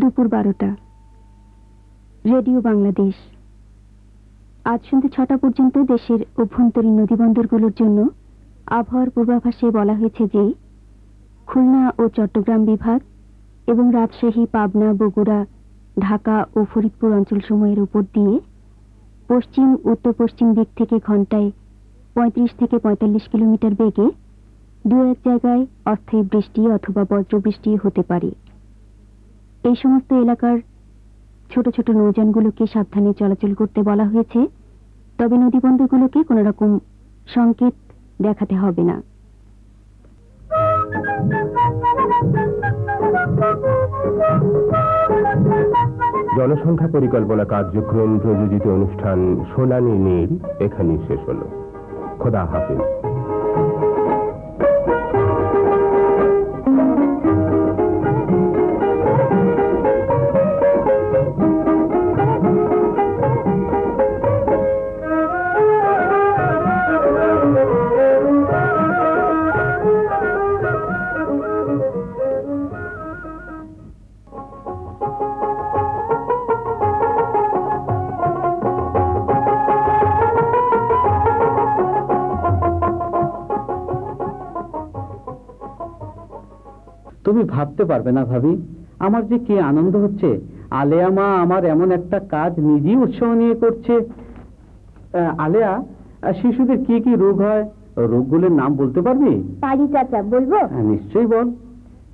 দুপুর বারোটা। রেডিও বাংলাদেশ। আজ সন্ধ্যে ছটা পর্যন্ত দেশের অভ্যন্তরীণ নদীবন্দরগুলোর জন্য আবহাওয়ার পূর্বাভাসে বলা হয়েছে যে, খুলনা ও চট্টগ্রাম বিভাগ এবং রাজশাহী, পাবনা, বগুড়া, ঢাকা ও ফরিদপুর অঞ্চলসমূহের উপর দিয়ে পশ্চিম উত্তর পশ্চিম দিক থেকে ঘন্টায় পঁয়ত্রিশ থেকে পঁয়তাল্লিশ কিলোমিটার বেগে দু এক জায়গায় অস্থায়ী বৃষ্টি অথবা বজ্রবৃষ্টি হতে পারে। এই সমস্ত এলাকার ছোট ছোট নৌযানগুলোকে সাবধানে চলাচল করতে বলা হয়েছে, তবে নদীবন্দরগুলোকে কোনো রকম সংকেত দেখাতে হবে না। জনসংখ্যা পরিকল্পনা কার্যক্রম প্রযোজিত অনুষ্ঠান সোনালী নীল এখানেই শেষ হল। খোদা হাফিজ। তুমি ভাবতে পারবে না ভাবি। আমার যে কি আনন্দ হচ্ছে। আলেয়া মা আমার এমন একটা কাজ নিজেই উৎসাহ নিয়ে করছে। আলেয়া শিশুদের কি কি রোগ হয়? রোগগুলোর নাম বলতে পারবি? পারি চাচা বলব? হ্যাঁ, নিশ্চয়ই বল।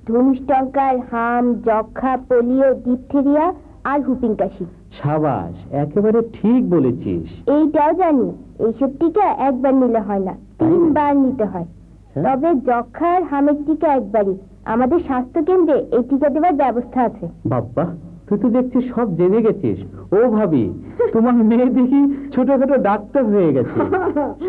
ধনুষ্টঙ্কার হাম যক্ষা পোলিও ডিপথেরিয়া আর হুপিং কাশি। সাবাস একেবারে ঠিক বলেছিস। এইটাও জানি এইসব টিকা একবার নিলে হয় না তিনবার নিতে হয়। হ্যাঁ? তবে যক্ষা আর হামের টিকা একবারই। আমাদের স্বাস্থ্য কেন্দ্রে এই টিকা দেওয়ার ব্যবস্থা আছে। বাব্বা তুই তো দেখছিস সব জেনে গেছিস। ও ভাবি তোমার মেয়ে দেখি ছোটখাটো ডাক্তার হয়ে গেছে।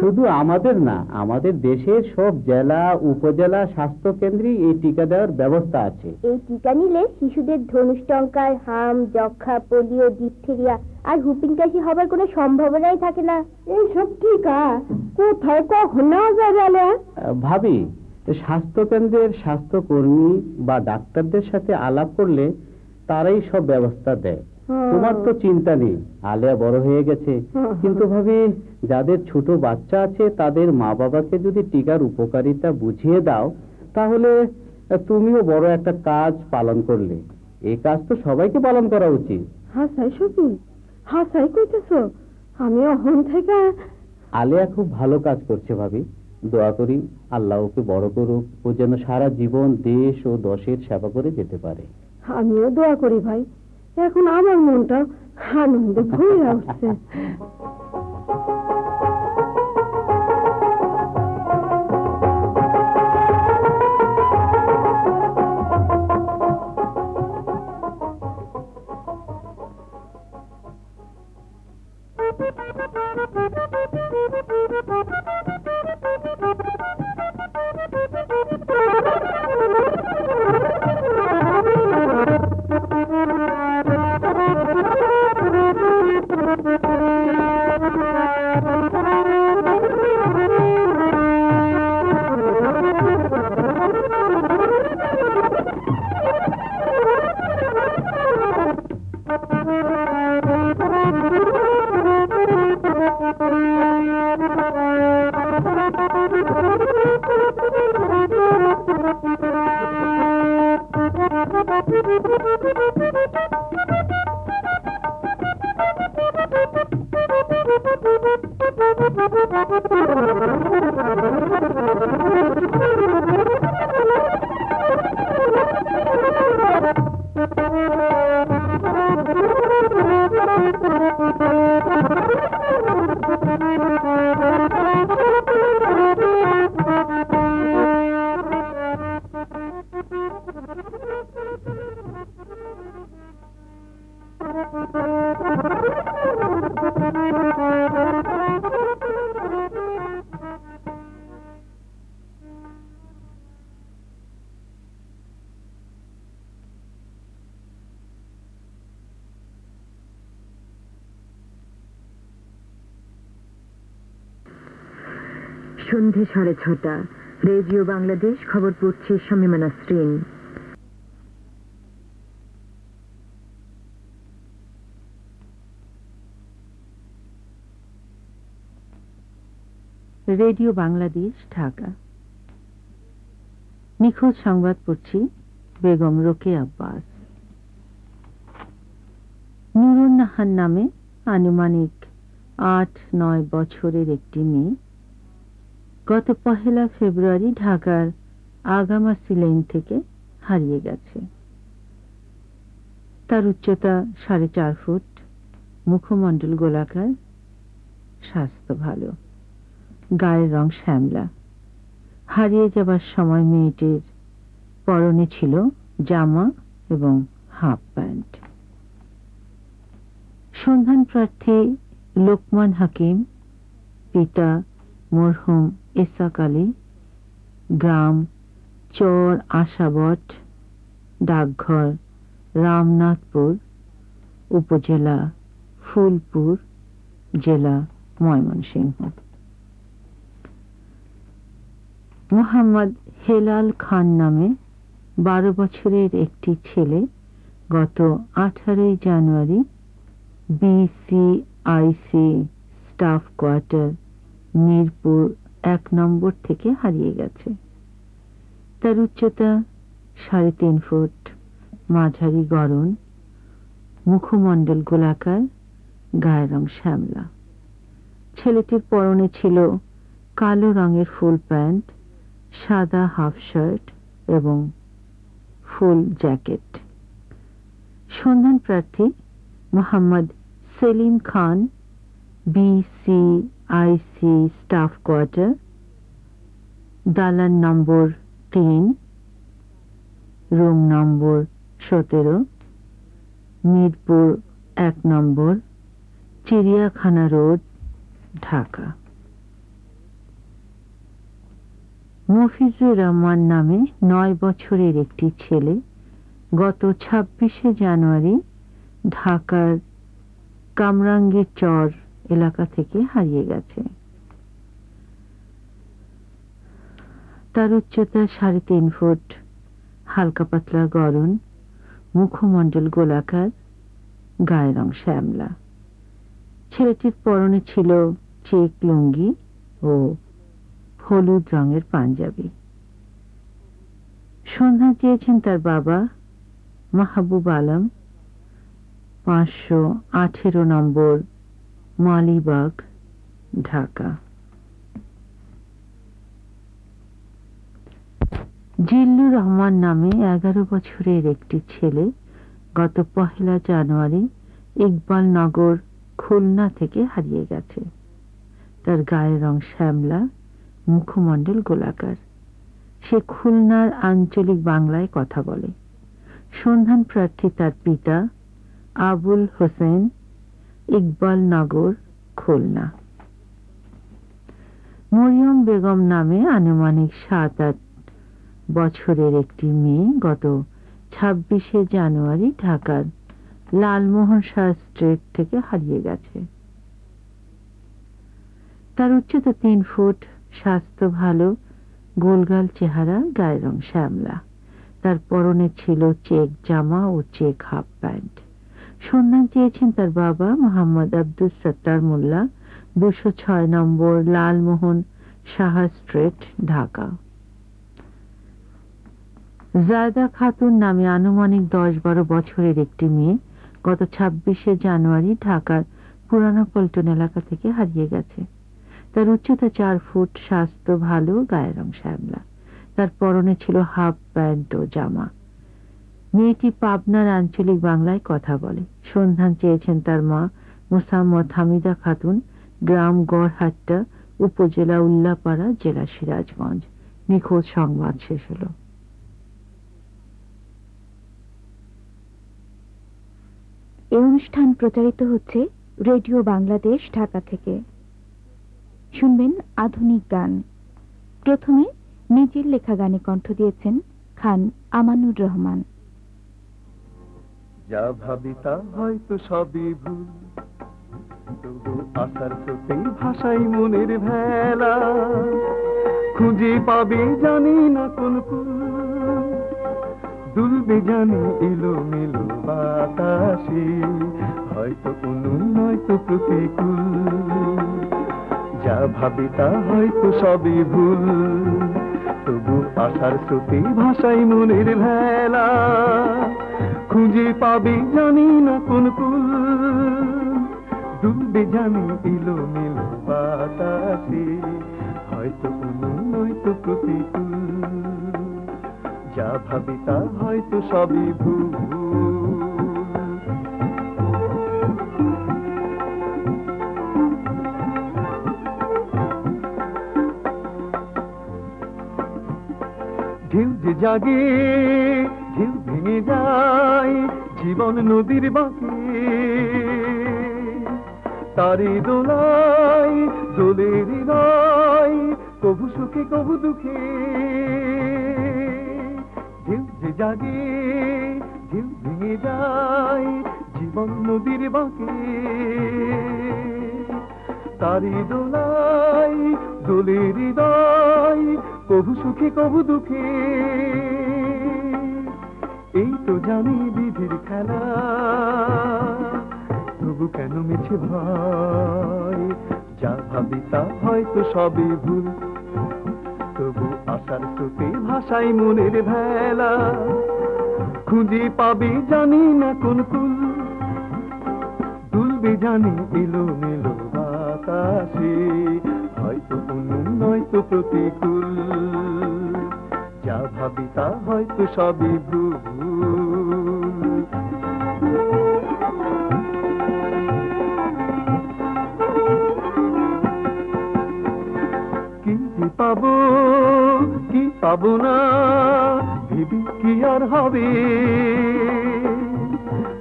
শুধু আমাদের না আমাদের দেশের সব জেলা উপজেলা স্বাস্থ্য কেন্দ্রে এই টিকা দেওয়ার ব্যবস্থা আছে। এই টিকা নিলে শিশুদের ধনুষ্টঙ্কার হাম যক্ষা পোলিও ডিপথেরিয়া আর হুপিং কাশি হবার কোনো সম্ভাবনাই থাকে না। এইসব টিকা কোথায় কখন যাবে ভাবি স্বাস্থ্য কেন্দ্রের স্বাস্থ্যকর্মী বা ডাক্তারদের সাথে আলাপ করলে তারাই সব ব্যবস্থা দেয়। তোমার তো চিন্তা নেই আলেয়া বড় হয়ে গেছে। কিন্তু ভাবি যাদের ছোট বাচ্চা আছে তাদের মা বাবাকে যদি টিকার উপকারিতা বুঝিয়ে দাও তাহলে তুমিও বড় একটা কাজ পালন করলে। এই কাজ তো সবাইকে পালন করা উচিত। হাসাই সবই হাসাই কইতেছ আমি অহন থেকে আলেয়া খুব ভালো কাজ করছে ভাবি। দোয়া করি আল্লাহ ওকে বড় করুক ও যেন সারা জীবন দেশ ও দশের সেবা করে যেতে পারে। আমিও দোয়া করি ভাই। এখন আমার মনটা আনন্দে ভরে উঠছে। সন্ধ্যা সাড়ে ছটা। রেডিও বাংলাদেশ, খবর পড়ছে শামীমা নাসরিন রেডিও বাংলাদেশ, ঢাকা। নিখোঁজ সংবাদ পড়ছি বেগম রোকে আব্বাস। নুরুন্নাহান নামে আনুমানিক আট নয় বছরের একটি মেয়ে। গত পহেলা ফেব্রুয়ারি ঢাকার আগামাসি লেন থেকে হারিয়ে গেছে। তার উচ্চতা সাড়ে চার ফুট, মুখমণ্ডল গোলাকার, স্বাস্থ্য ভালো, গায়ের রং শ্যামলা। হারিয়ে যাবার সময় মেয়েটির পরনে ছিল জামা এবং হাফ প্যান্ট। সন্ধান প্রার্থী লোকমান হাকিম, পিতা মরহুম এসাক আলী, গ্রাম চর আশাবট, ডাকঘর রামনাথপুর, উপজেলা ফুলপুর, জেলা ময়মনসিংহ। মোহাম্মদ হেলাল খান নামে বারো বছরের একটি ছেলে গত আঠারোই January BCIC staff quarter Mirpur এক নম্বর থেকে হারিয়ে গেছে। তার উচ্চতা সাড়ে তিন ফুট, মাঝারি গড়ন, মুখমণ্ডল গোলাকার গায়ের রং শ্যামলা। ছেলেটির পরনে ছিল কালো রঙের ফুল প্যান্ট, সাদা হাফ শার্ট এবং ফুল জ্যাকেট। সন্ধান প্রার্থী Mohammad Selim Khan BCIC staff quarter দালান নম্বর তিন রুম নম্বর সতেরো। মিরপুর এক নম্বর। চিড়িয়াখানা রোড, ঢাকা। মফিজুর রহমান নামে নয় বছরের একটি ছেলে গত ছাব্বিশে জানুয়ারি ঢাকার কামরাঙ্গীর চর এলাকা থেকে হারিয়ে গেছে। তার উচ্চতা সাড়ে তিন ফুট, হালকা পাতলা গরন মুখমণ্ডল গোলাকার, গায়ের রং শ্যামলা। ছেলেটির পরনে ছিল চেক লুঙ্গি ও হলুদ রঙের পাঞ্জাবি। সন্ধান চেয়েছেন তার বাবা মাহবুব আলম, পাঁচশো আঠেরো নম্বর মালিবাগ, ঢাকা। জিল্লুর রহমান নামে এগারো বছরের একটি ছেলে গত পহেলা জানুয়ারি ইকবাল নগর খুলনা থেকে হারিয়ে গেছে। তার গায়ের রং শ্যামলা, মুখমণ্ডল গোলাকার। সে খুলনার আঞ্চলিক বাংলায় কথা বলে। সন্ধান প্রার্থী তার পিতা আবুল হোসেন ইকবাল নগর, খুলনা। মরিয়ম বেগম নামে আনুমানিক সাত আট বছরের একটি মেয়ে গত ছাব্বিশে জানুয়ারি ঢাকার লালমোহন শাহ স্ট্রিট থেকে হারিয়ে গেছে। তার উচ্চতা তিন ফুট, স্বাস্থ্য ভালো, গোলগাল চেহারা, গায়ের রং শ্যামলা। তার পরনে ছিল চেক জামা ও চেক হাফ প্যান্ট। সন্ধান চেয়েছেন তার বাবা মোহাম্মদ আব্দুল সত্তার মোল্লা, দুশো ছয় নম্বর লালমোহন সাহা স্ট্রিট, ঢাকা। জায়দা খাতুন নামে আনুমানিক দশ বারো বছরের একটি মেয়ে গত ছাব্বিশে জানুয়ারি ঢাকার পুরানো পল্টন এলাকা থেকে হারিয়ে গেছে। তার উচ্চতা চার ফুট, স্বাস্থ্য ভালো, গায়ের রং শ্যামলা। তার পরনে ছিল হাফ প্যান্ট ও জামা। মেয়েটি পাবনার আঞ্চলিক বাংলায় কথা বলে। সন্ধান চেয়েছেন তার মা মোসাম্মদ হামিদা খাতুন, গ্রাম গড়হাট্টা, উপজেলা উল্লাপাড়া, জেলা সিরাজগঞ্জ। নিখোঁজ সংবাদ শেষ হলো। এই অনুষ্ঠান প্রচারিত হচ্ছে রেডিও বাংলাদেশ ঢাকা থেকে। শুনবেন আধুনিক গান। প্রথমে নিজের লেখা গানে কণ্ঠ দিয়েছেন খান আমানুর রহমান। যা ভাবি তা হয়তো সবই ভুল। তবু চোখেই ভাষাই মনের ভেলা। খুঁজে পাবে জানি না কোন দুলবে জানি এলো মেলো বাতাসে, হয়তো কোনো নয়তো প্রতিকূল। যা ভাবি তা হয়তো সবই ভুল। তবু আশার স্রোতে ভাষাই মনের ভেলা। খুঁজে পাবে জানি না কোন কুল। ডুববে জানি এলো মেলো বাতাসে। হয়তো কোনো, নয়তো প্রতিকূল। যা ভাবি তা হয়তো সবই ভুল। ঢেউ যে জাগে ঢেউ ভেঙে যায় জীবন নদীর বাঁকে। তারে দোলাই দোলে হৃদয় কবু সুখে, কবু দুঃখে। ঢেউ যে জাগে ঢেউ ভেঙে যায় জীবন নদীর বাঁকে। তারি দোলাই দোলে হৃদয় কবু সুখে কবু দুঃখে। এই তো জানি বিধির খেলা, তবু কেন মিছে ভয়? যা ভাবি তা হয়তো সবই ভুল। তবু আশার স্রোতে ভাষাই মনের ভেলা। খুঁজে পাবে জানি না কোন কুল। দুলবে জানি এলো মেলো বাতাসে। নয়তো প্রতিকূল। যা ভাবি তা হয়তো সবই ভুল। কি পাবো কি পাবো না, ভেবি কি আর হবে?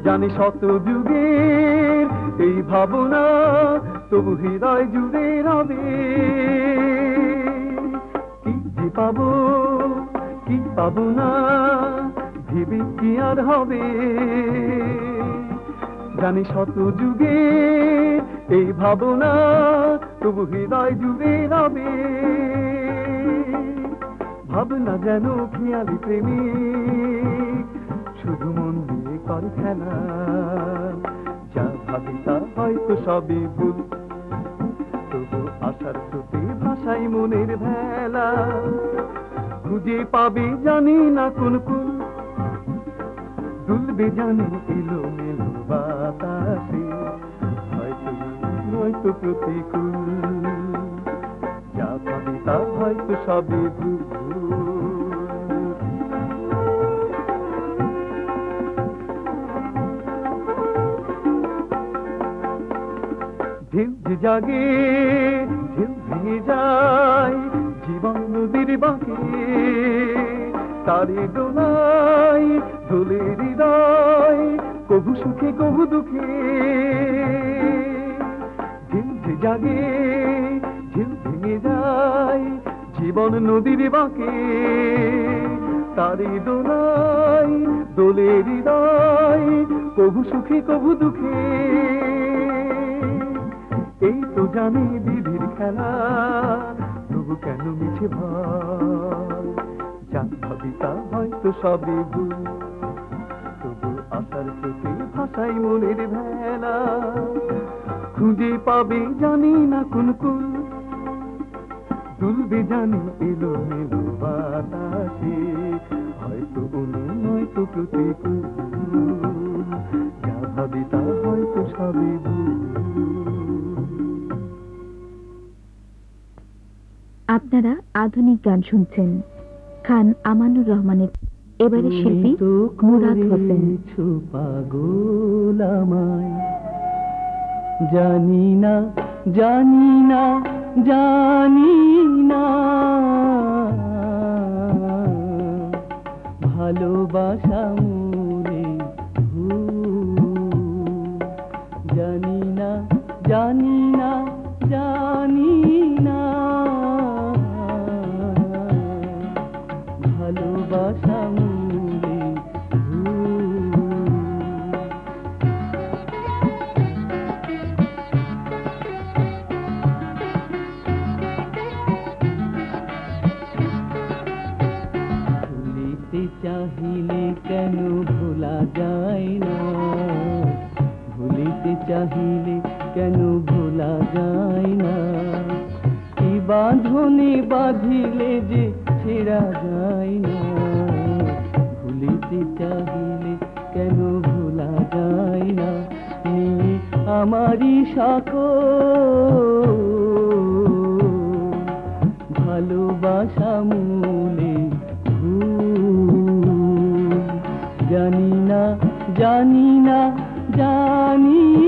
জানি শত যুগের এই ভাবনা তবু হৃদয় জুড়ে রবে। কি যে পাবো, কি পাবো না, ভেবে কি আর হবে? জানি শত যুগে এই ভাবনা তবু হৃদয় জুড়ে রবে। ভাবনা যেন খেয়ালি প্রেমিক শুধু মন দিয়ে করে খেলা। যা ভাবি তা হয়তো সবই ভুল। তবু আশার স্রোতে ভাষাই মনের ভেলা। খুঁজে পাবে জানি না কোন কোন দুলবে জানি এলো মেলো বাতাসে, হয়তো নয়তো প্রতিকূল। যা পাবে তা হয়তো সবই ভুল। যে জাগে ঢেউ ভেঙে যায় জীবন নদীর বাঁকে। তারে দোলাই দোলে হৃদয় কবু সুখে কবু দুঃখে। যে জাগে ঢেউ ভেঙে যায় জীবন নদীর বাঁকে। তারে দোলাই দোলে হৃদয় কবু সুখে কবু দুঃখে। জানি বিধির খেলা, তবু কেন মিছে ভয় যা ভাবি তা হয়তো সবই ভুল, তবু আশার চোখে ভাষাই মনের ভেলা। খুঁজে পাবে জানি না কোন কোন দুলবে জানি এলো মেলো বাতাসে, হয়তো অনু নয়তো প্রতিকূল। যা ভাবি তা হয়তো সবই ভুল আপনারা আধুনিক গান শুনছেন। খান আমানুর রহমানের এবারে শিল্পী মুরাদ হোসেন। জানি না জানি না জানি না। ভালোবাসা জানি না জানি না জানি চাহিলে কেন ভোলা যায় না? কি বাঁধনে বাঁধিলে যে ছেড়া যায় না? ভুলিতে চাহিলে কেন ভোলা যায় না? নিয়ে আমারই ভালোবাসা মূলে জানি না জানি না, জানি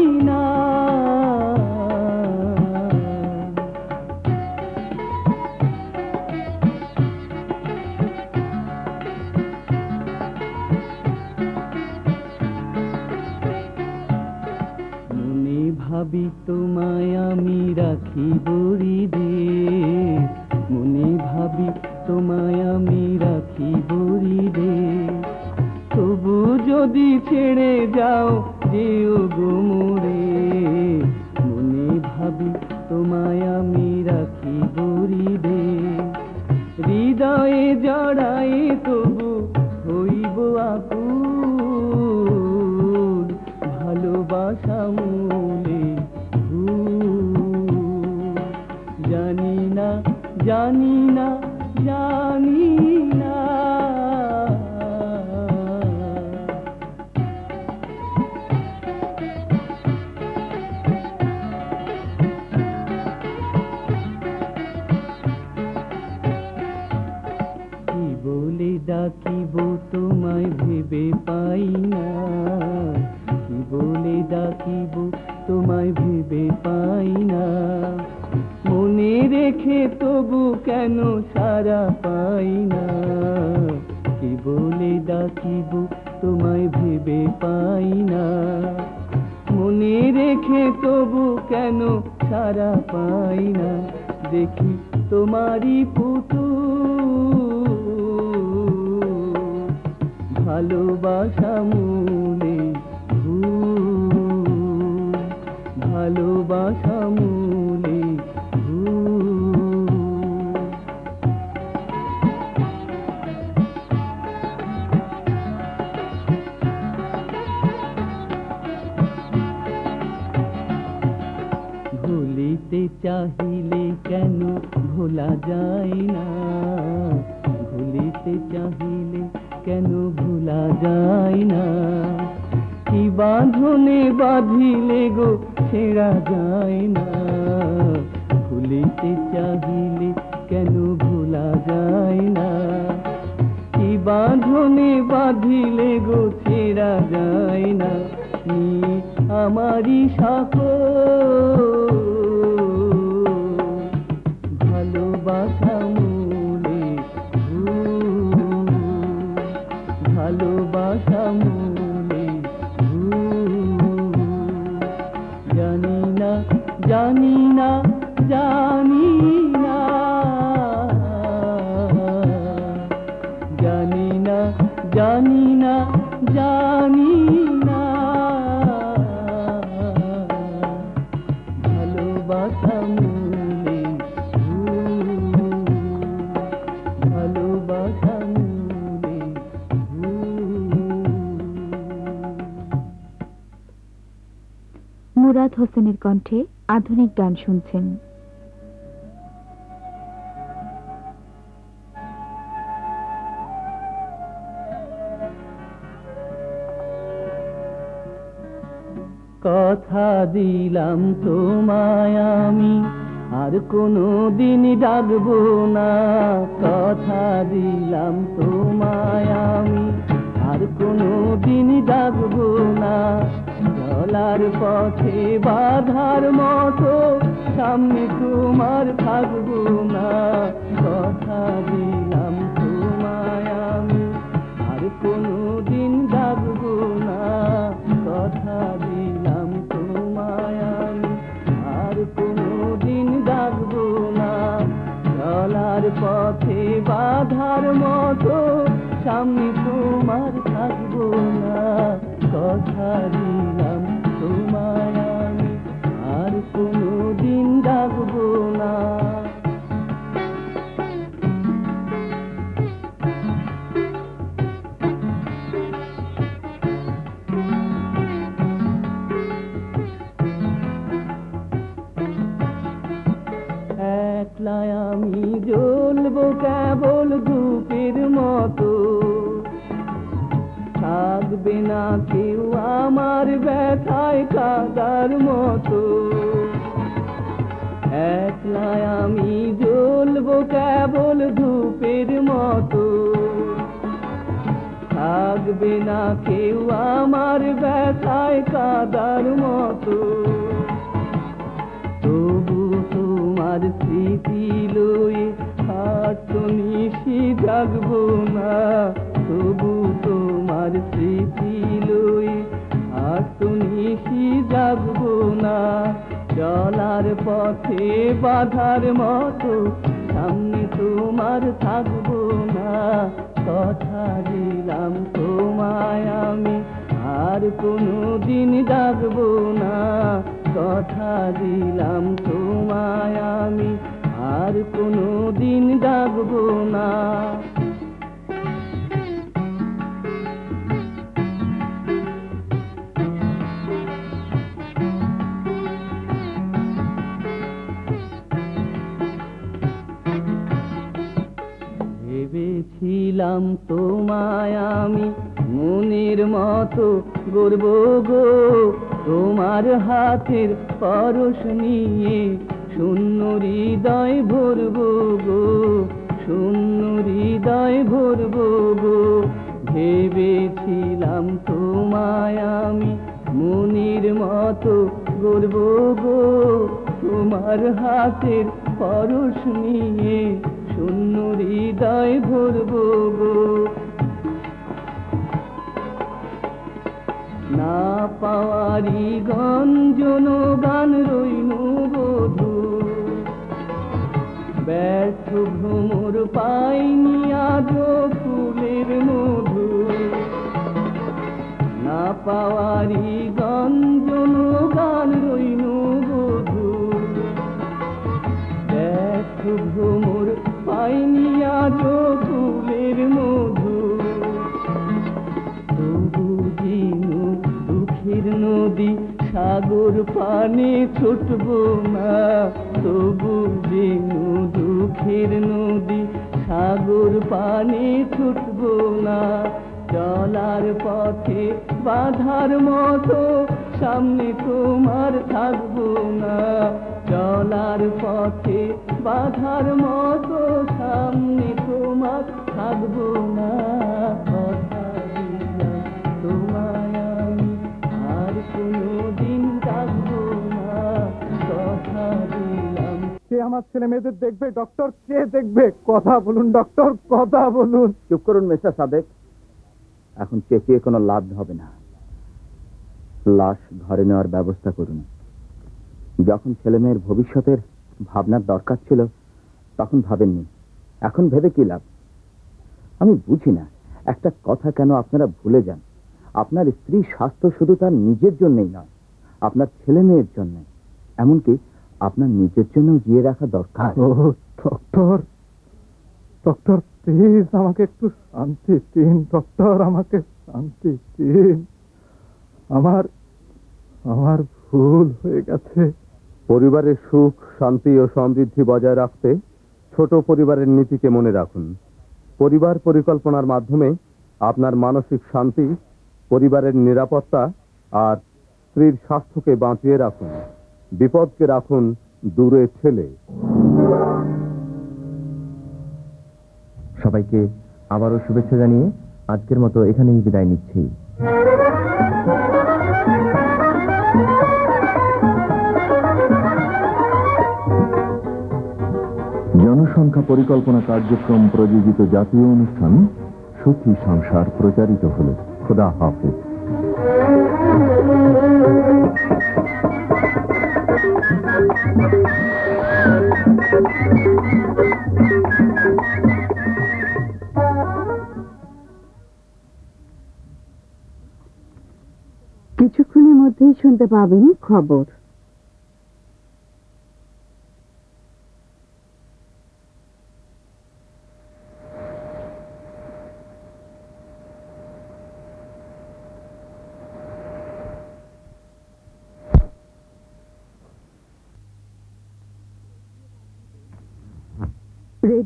আমি কণ্ঠে আধুনিক গান শুনছেন। কথা দিলাম তোমায় আমি, আর কোনো দিন ডাকবো না। কথা দিলাম তোমায় আমি, আর কোনো দিন ডাকবো না। চলার পথে বাধার মতো, সামনে তোমার থাকব না। কথা দিলাম তোমায় আমি, আর কোনো দিন ডাকবো না। কথা দিলাম তোমায় আমি, আর কোনো দিন ডাকবো না। চলার পথে বাধার মতো, সামনে তোমার থাকব না। কথা দিলাম একলা জ্বলবো কেবল ধূপের মতো। থাকবে না কেউ আমার ব্যথায় কাদার মতো। একলাই আমি জ্বলবো কেবল ধূপের মতো। থাকবে না কেউ আমার ব্যথায় কাদার মতো। তবু তোমার স্মৃতি লয়ে নিশি জাগবো না। তবু তোমার স্মৃতি লয়ে নিশি জাগবো না। চলার পথে বাধার মতো সামনে তোমার থাকব না। কথা দিলাম তোমায় আমি, আর কোনো দিন ডাকবো না। কথা দিলাম তোমায় আমি, আর কোনো দিন ডাকবো না। ভেবেছিলাম তোমায় আমি, মনের মতো গর্ব গো। তোমার হাতের পরশ নিয়ে শূন্য হৃদয় ভরব গো, শূন্য হৃদয় ভরব গো। ভেবেছিলাম তোমায় আমি মনের মতো গর্ব গো, তোমার হাতের পরশ নিয়ে শূন্য হৃদয় ভরব গো। না পাওয়ারি গঞ্জন গান রইনু বধু ব্যর্থ ভ্রমর পাইনি আজ ফুলের মধু না পাওয়ারি গঞ্জন পানে ছুটব না, তবু দিনু দুঃখের নদী, সাগর পানি ছুটব না। চলার পথে বাধার মতো সামনে তোমার থাকব না। চলার পথে বাধার মতো সামনে তোমার থাকব না। আমার ছেলে মেয়েদের দেখবে ডক্টর কে দেখবে? কথা বলুন ডক্টর কথা বলুন। চুপ করুন, মিস্টার সাদেক। এখন চেঁচিয়ে কোনো লাভ হবে না। লাশ ঘরে নেওয়ার ব্যবস্থা করুন। যখন ছেলেমেয়ের ভবিষ্যতের ভাবনার দরকার ছিল, তখন ভাবেননি। এখন ভেবে কি লাভ? আমি বুঝি না, একটা কথা কেন আপনারা ভুলে যান? আপনার স্ত্রী স্বাস্থ্য শুধু তার নিজের জন্যই নয়, আপনার ছেলে মেয়ের জন্য এমনকি আপনার নিজের জন্য জিয়ে রাখা দরকার। ও ডক্টর ডক্টর প্লিজ আমাকে একটু শান্তি দিন ডক্টর আমাকে শান্তি দিন। আমার আমার ভুল হয়ে গেছে। পরিবারের সুখ শান্তি ও সমৃদ্ধি বজায় রাখতে ছোট পরিবারের নীতিকে মনে রাখুন। পরিবার পরিকল্পনার মাধ্যমে আপনার মানসিক শান্তি পরিবারের নিরাপত্তা আর স্ত্রীর স্বাস্থ্যকে বাঁচিয়ে রাখুন। বিপদকে রাখুন দূরে ঠেলে। সবাইকে আবারও শুভেচ্ছা জানিয়ে আজকের মতো এখানেই বিদায় নিচ্ছি। জনসংখ্যা পরিকল্পনা কার্যক্রম প্রযোজিত জাতীয় অনুষ্ঠান সুখী সংসার প্রচারিত হল। খোদা হাফেজ। কিছুক্ষণের মধ্যেই শুনতে পাবেন খবর।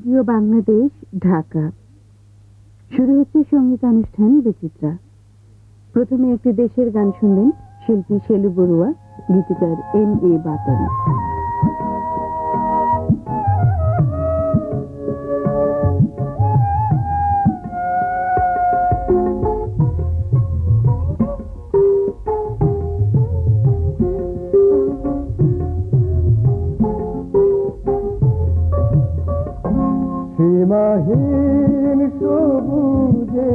রেডিও বাংলাদেশ ঢাকা। শুরু হচ্ছে সঙ্গীতানুষ্ঠান বিচিত্রা। প্রথমে একটি দেশের গান শুনলেন শিল্পী শেলু বড়ুয়া, গীতিকার এম এ বাতেন সীমাহীন সবুজে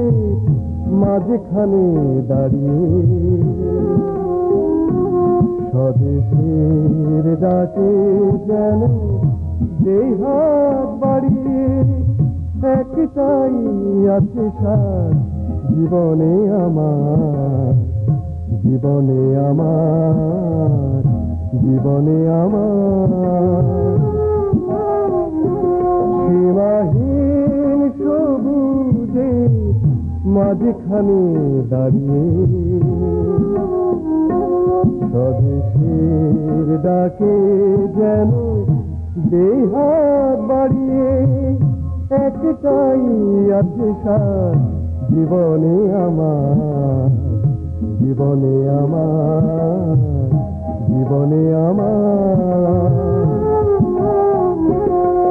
মাঝখানে দাঁড়িয়ে। স্বদেশের ডাকে যেন যেই বাড়িয়ে, একটাই আছে সার জীবনে আমার জীবনে আমার জীবনে আমার। সীমাহীন মাঝখানে দাঁড়িয়ে। স্বদেশের ডাকে যেন দেহাত বাড়িয়ে। একটাই আছে জীবনে আমার জীবনে আমার জীবনে আমার।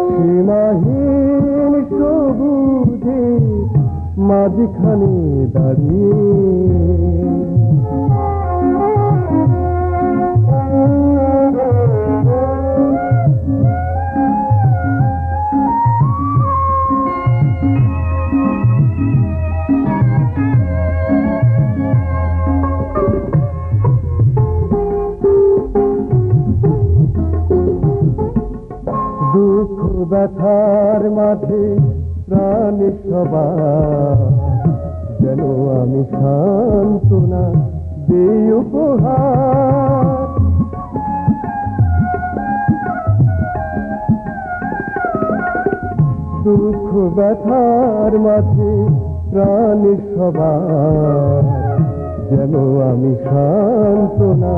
সীমাহীন সবুজে মাঝখানে দাঁড়িয়ে। দুঃখ ব্যথার মাঝে প্রাণ সবার ব্যথার মাঝে প্রাণ সবার যেন আমি শান্ত না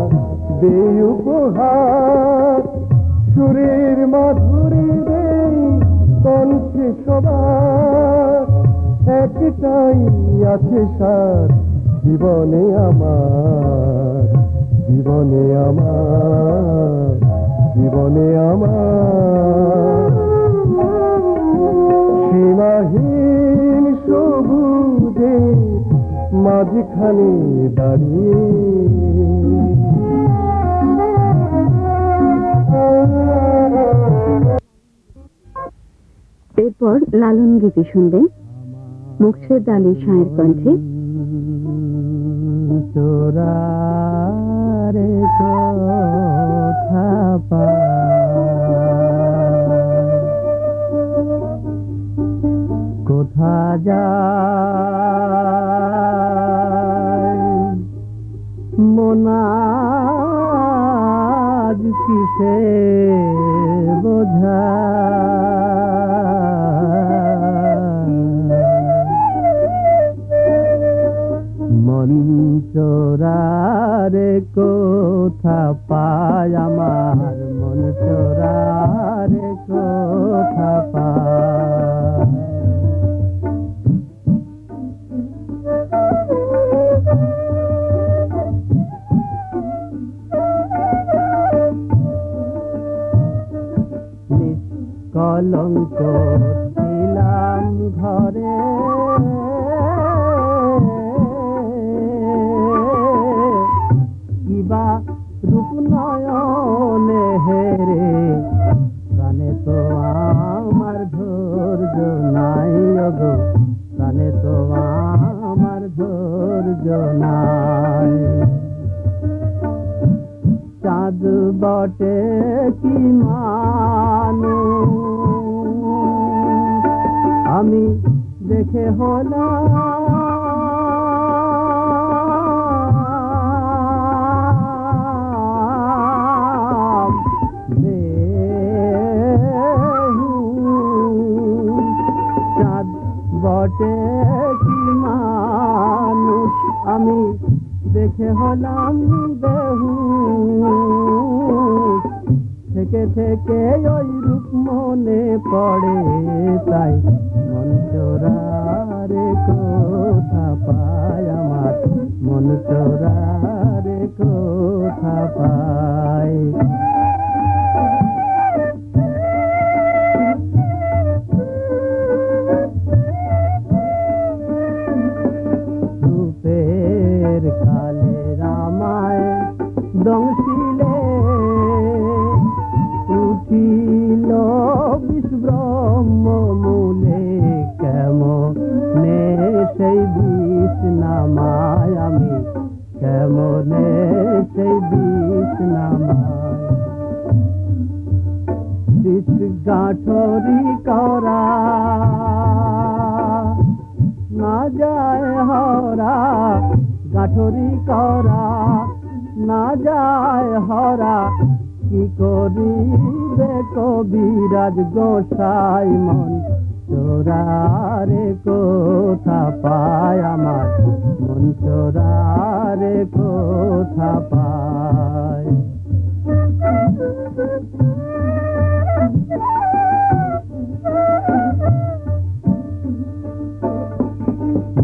দিই উপহার। শুনবেন মুকসেদ আলী শাহের কণ্ঠে কলঙ্ক ছিলাম ঘরে। কিবা রূপ নয়নে হেরে প্রাণে তো আমার ধৈর্য নাই গো প্রাণে তো আমার ধৈর্য নাই। চাঁদ বটে কি মানু বটে কি আমি দেখে হলাম দেহু থেকে থেকে ওই রূপ মনে পড়ে তাই।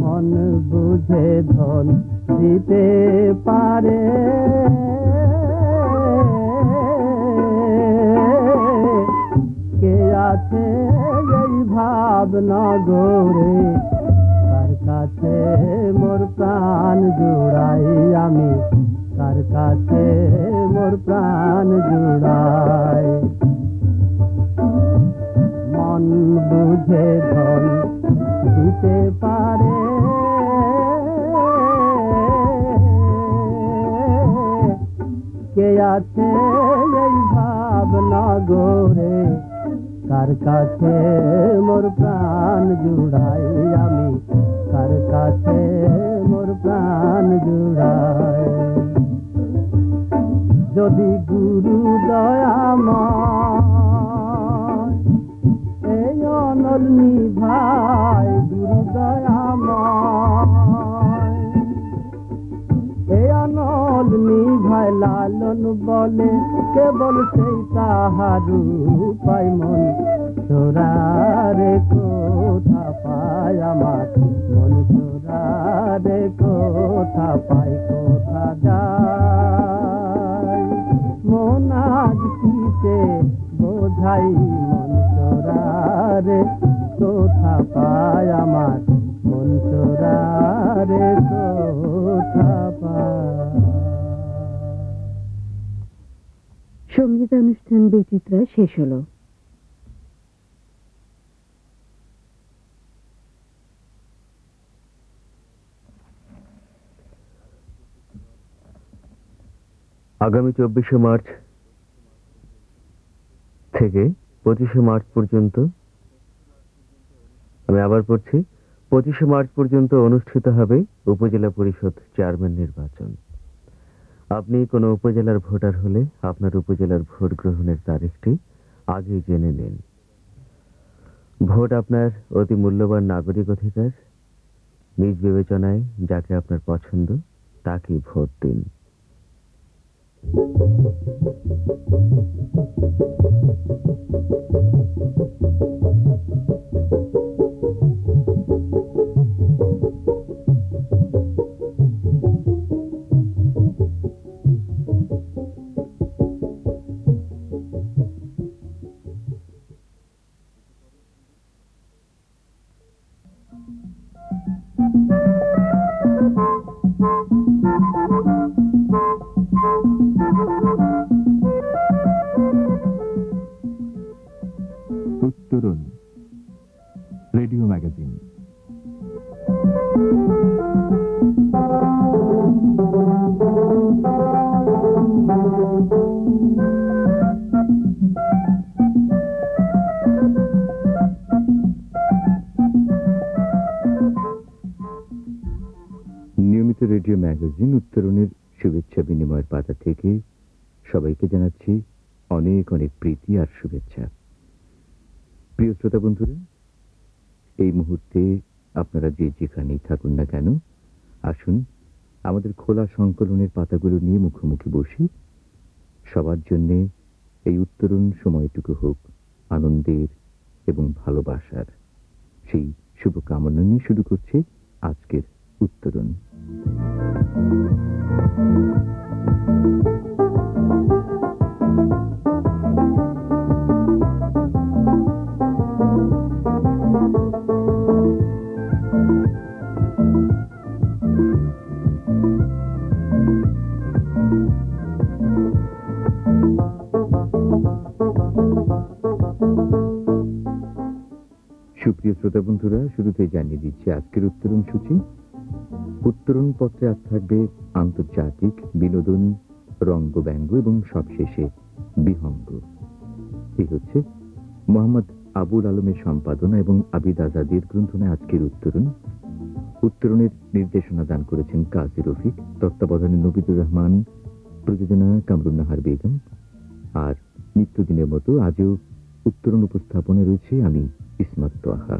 মন বুঝে ধন দিতে পারে। কে আছে এই ভাবনা গড়ে কার কাছে মোর প্রাণ জুড়াই আমি? কার কাছে মোর প্রাণ জুড়াই? বুঝে ধন দিতে পারে। কে আছে এই ভাবনা গোরে কার কাছে মোর প্রাণ জুড়াই আমি? কার কাছে মোর প্রাণ জুড়াই? যদি গুরু দয়াময় অনল ভাই গুরু দয়াময় এই অনল ভাই লালন বলে, কেবল সেই তাহারু পাই মন। চোরারে কোথা পায় আমার মন, চোরারে কোথা পাই কোথা যায়। মন আজ কিসে বোঝাই পায় আমার মন চোরারে কোথা পায়। সংগীত অনুষ্ঠান বিচিত্রা শেষ হলো। আগামী চব্বিশে মার্চ থেকে পঁচিশে মার্চ পর্যন্ত আমি আবার পড়ছি, পঁচিশে মার্চ পর্যন্ত অনুষ্ঠিত হবে উপজেলা পরিষদ চেয়ারম্যান নির্বাচন। আপনি কোনো উপজেলার ভোটার হলে আপনার উপজেলার ভোট গ্রহণের তারিখটি আগে জেনে নিন। ভোট আপনার অতি মূল্যবান নাগরিক অধিকার। নিজ বিবেচনায় যাকে আপনার পছন্দ তাকেই ভোট দিন। বিহঙ্গ এই হচ্ছে মোহাম্মদ আবুল আলমের সম্পাদনা এবং আবিদ আজাদির গ্রন্থনায় আজকের উত্তরণ। উত্তরণের নির্দেশনা দান করেছেন কাজী রফিক, তত্ত্বাবধানে নবিদুর রহমান, প্রযোজনা কামরুন নাহার বেগম। আর নিত্যদিনের মতো আজও উত্তরণ উপস্থাপনে রয়েছে আমি ইসমাত তোয়াহা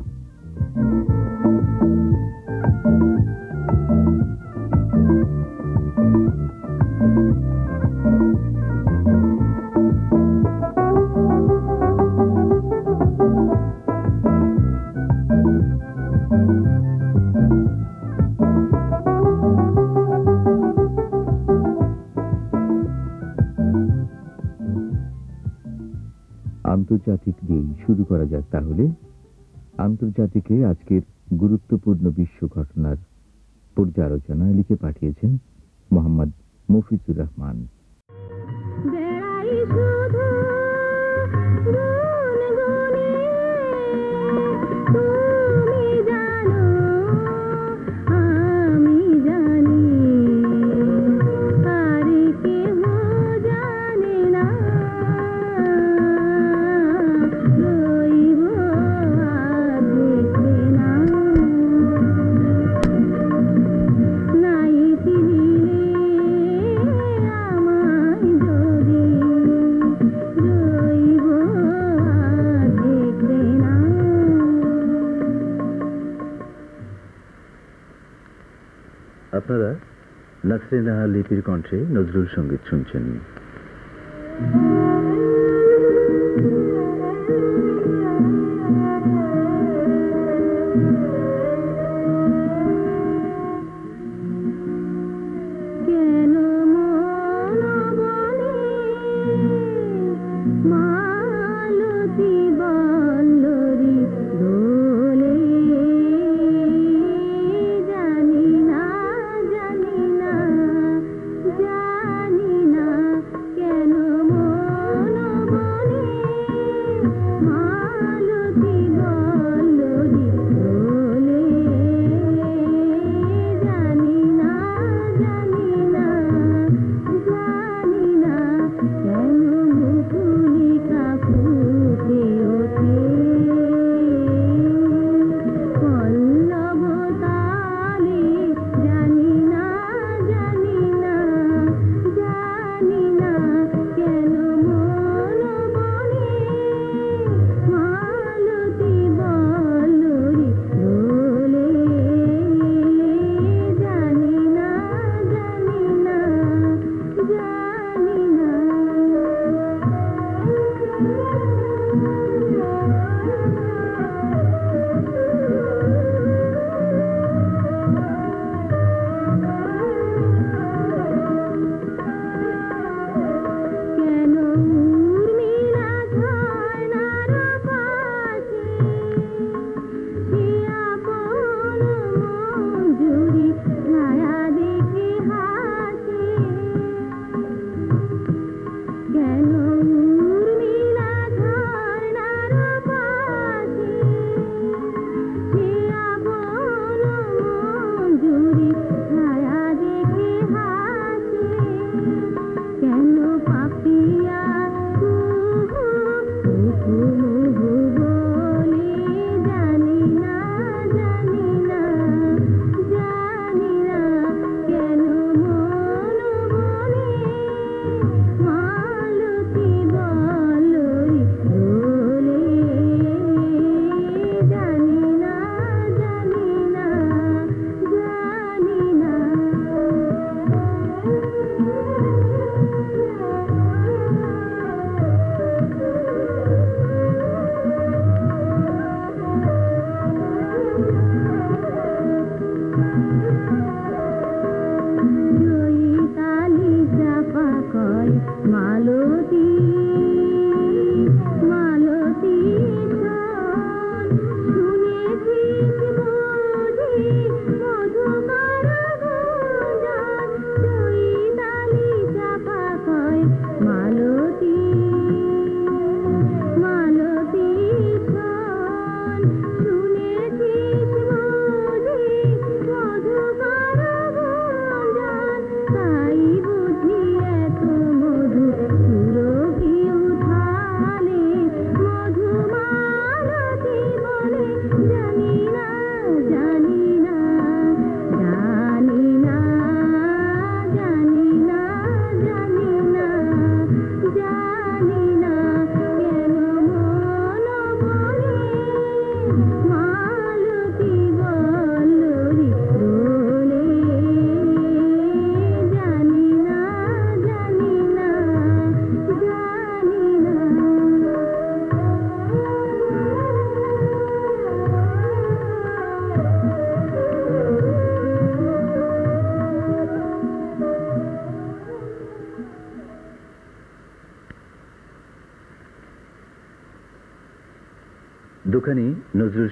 আন্তর্জাতিক দিয়েই শুরু করা যাক তাহলে। আন্তর্জাতিকে আজকের গুরুত্বপূর্ণ বিশ্ব ঘটনার পর্যালোচনা লিখে পাঠিয়েছেন মোহাম্মদ মফিজুর রহমান। নাসরিনাহা লিপির কণ্ঠে নজরুল সংগীত শুনছেন।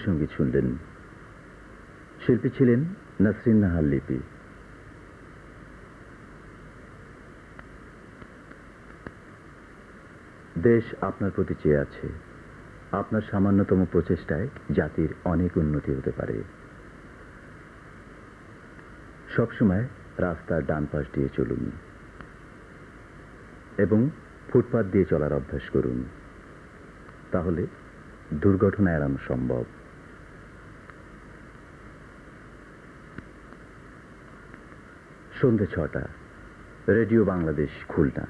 সংগীত শুনলেন। শিল্পী ছিলেন নাসরিন নাহার লিপি। দেশ আপনার প্রতি চেয়ে আছে। আপনার সামান্যতম প্রচেষ্টায় জাতির অনেক উন্নতি হতে পারে। সবসময় রাস্তার ডান পাশ দিয়ে চলুন এবং ফুটপাত দিয়ে চলার অভ্যাস করুন। তাহলে দুর্ঘটনা এড়ানো সম্ভব। সন্ধে ছটা। রেডিও বাংলাদেশ খুলনা।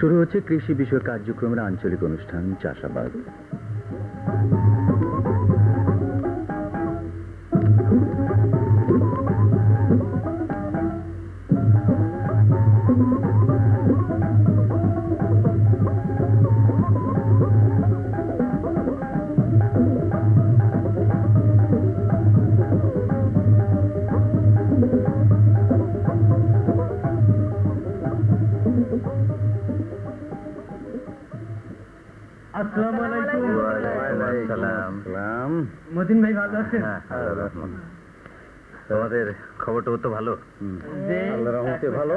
শুরু হচ্ছে কৃষি বিষয়ক কার্যক্রমের আঞ্চলিক অনুষ্ঠান চাষাবাদ। তোমাদের খবর টবর তো ভালো? আল্লাহ রহমতে ভালো?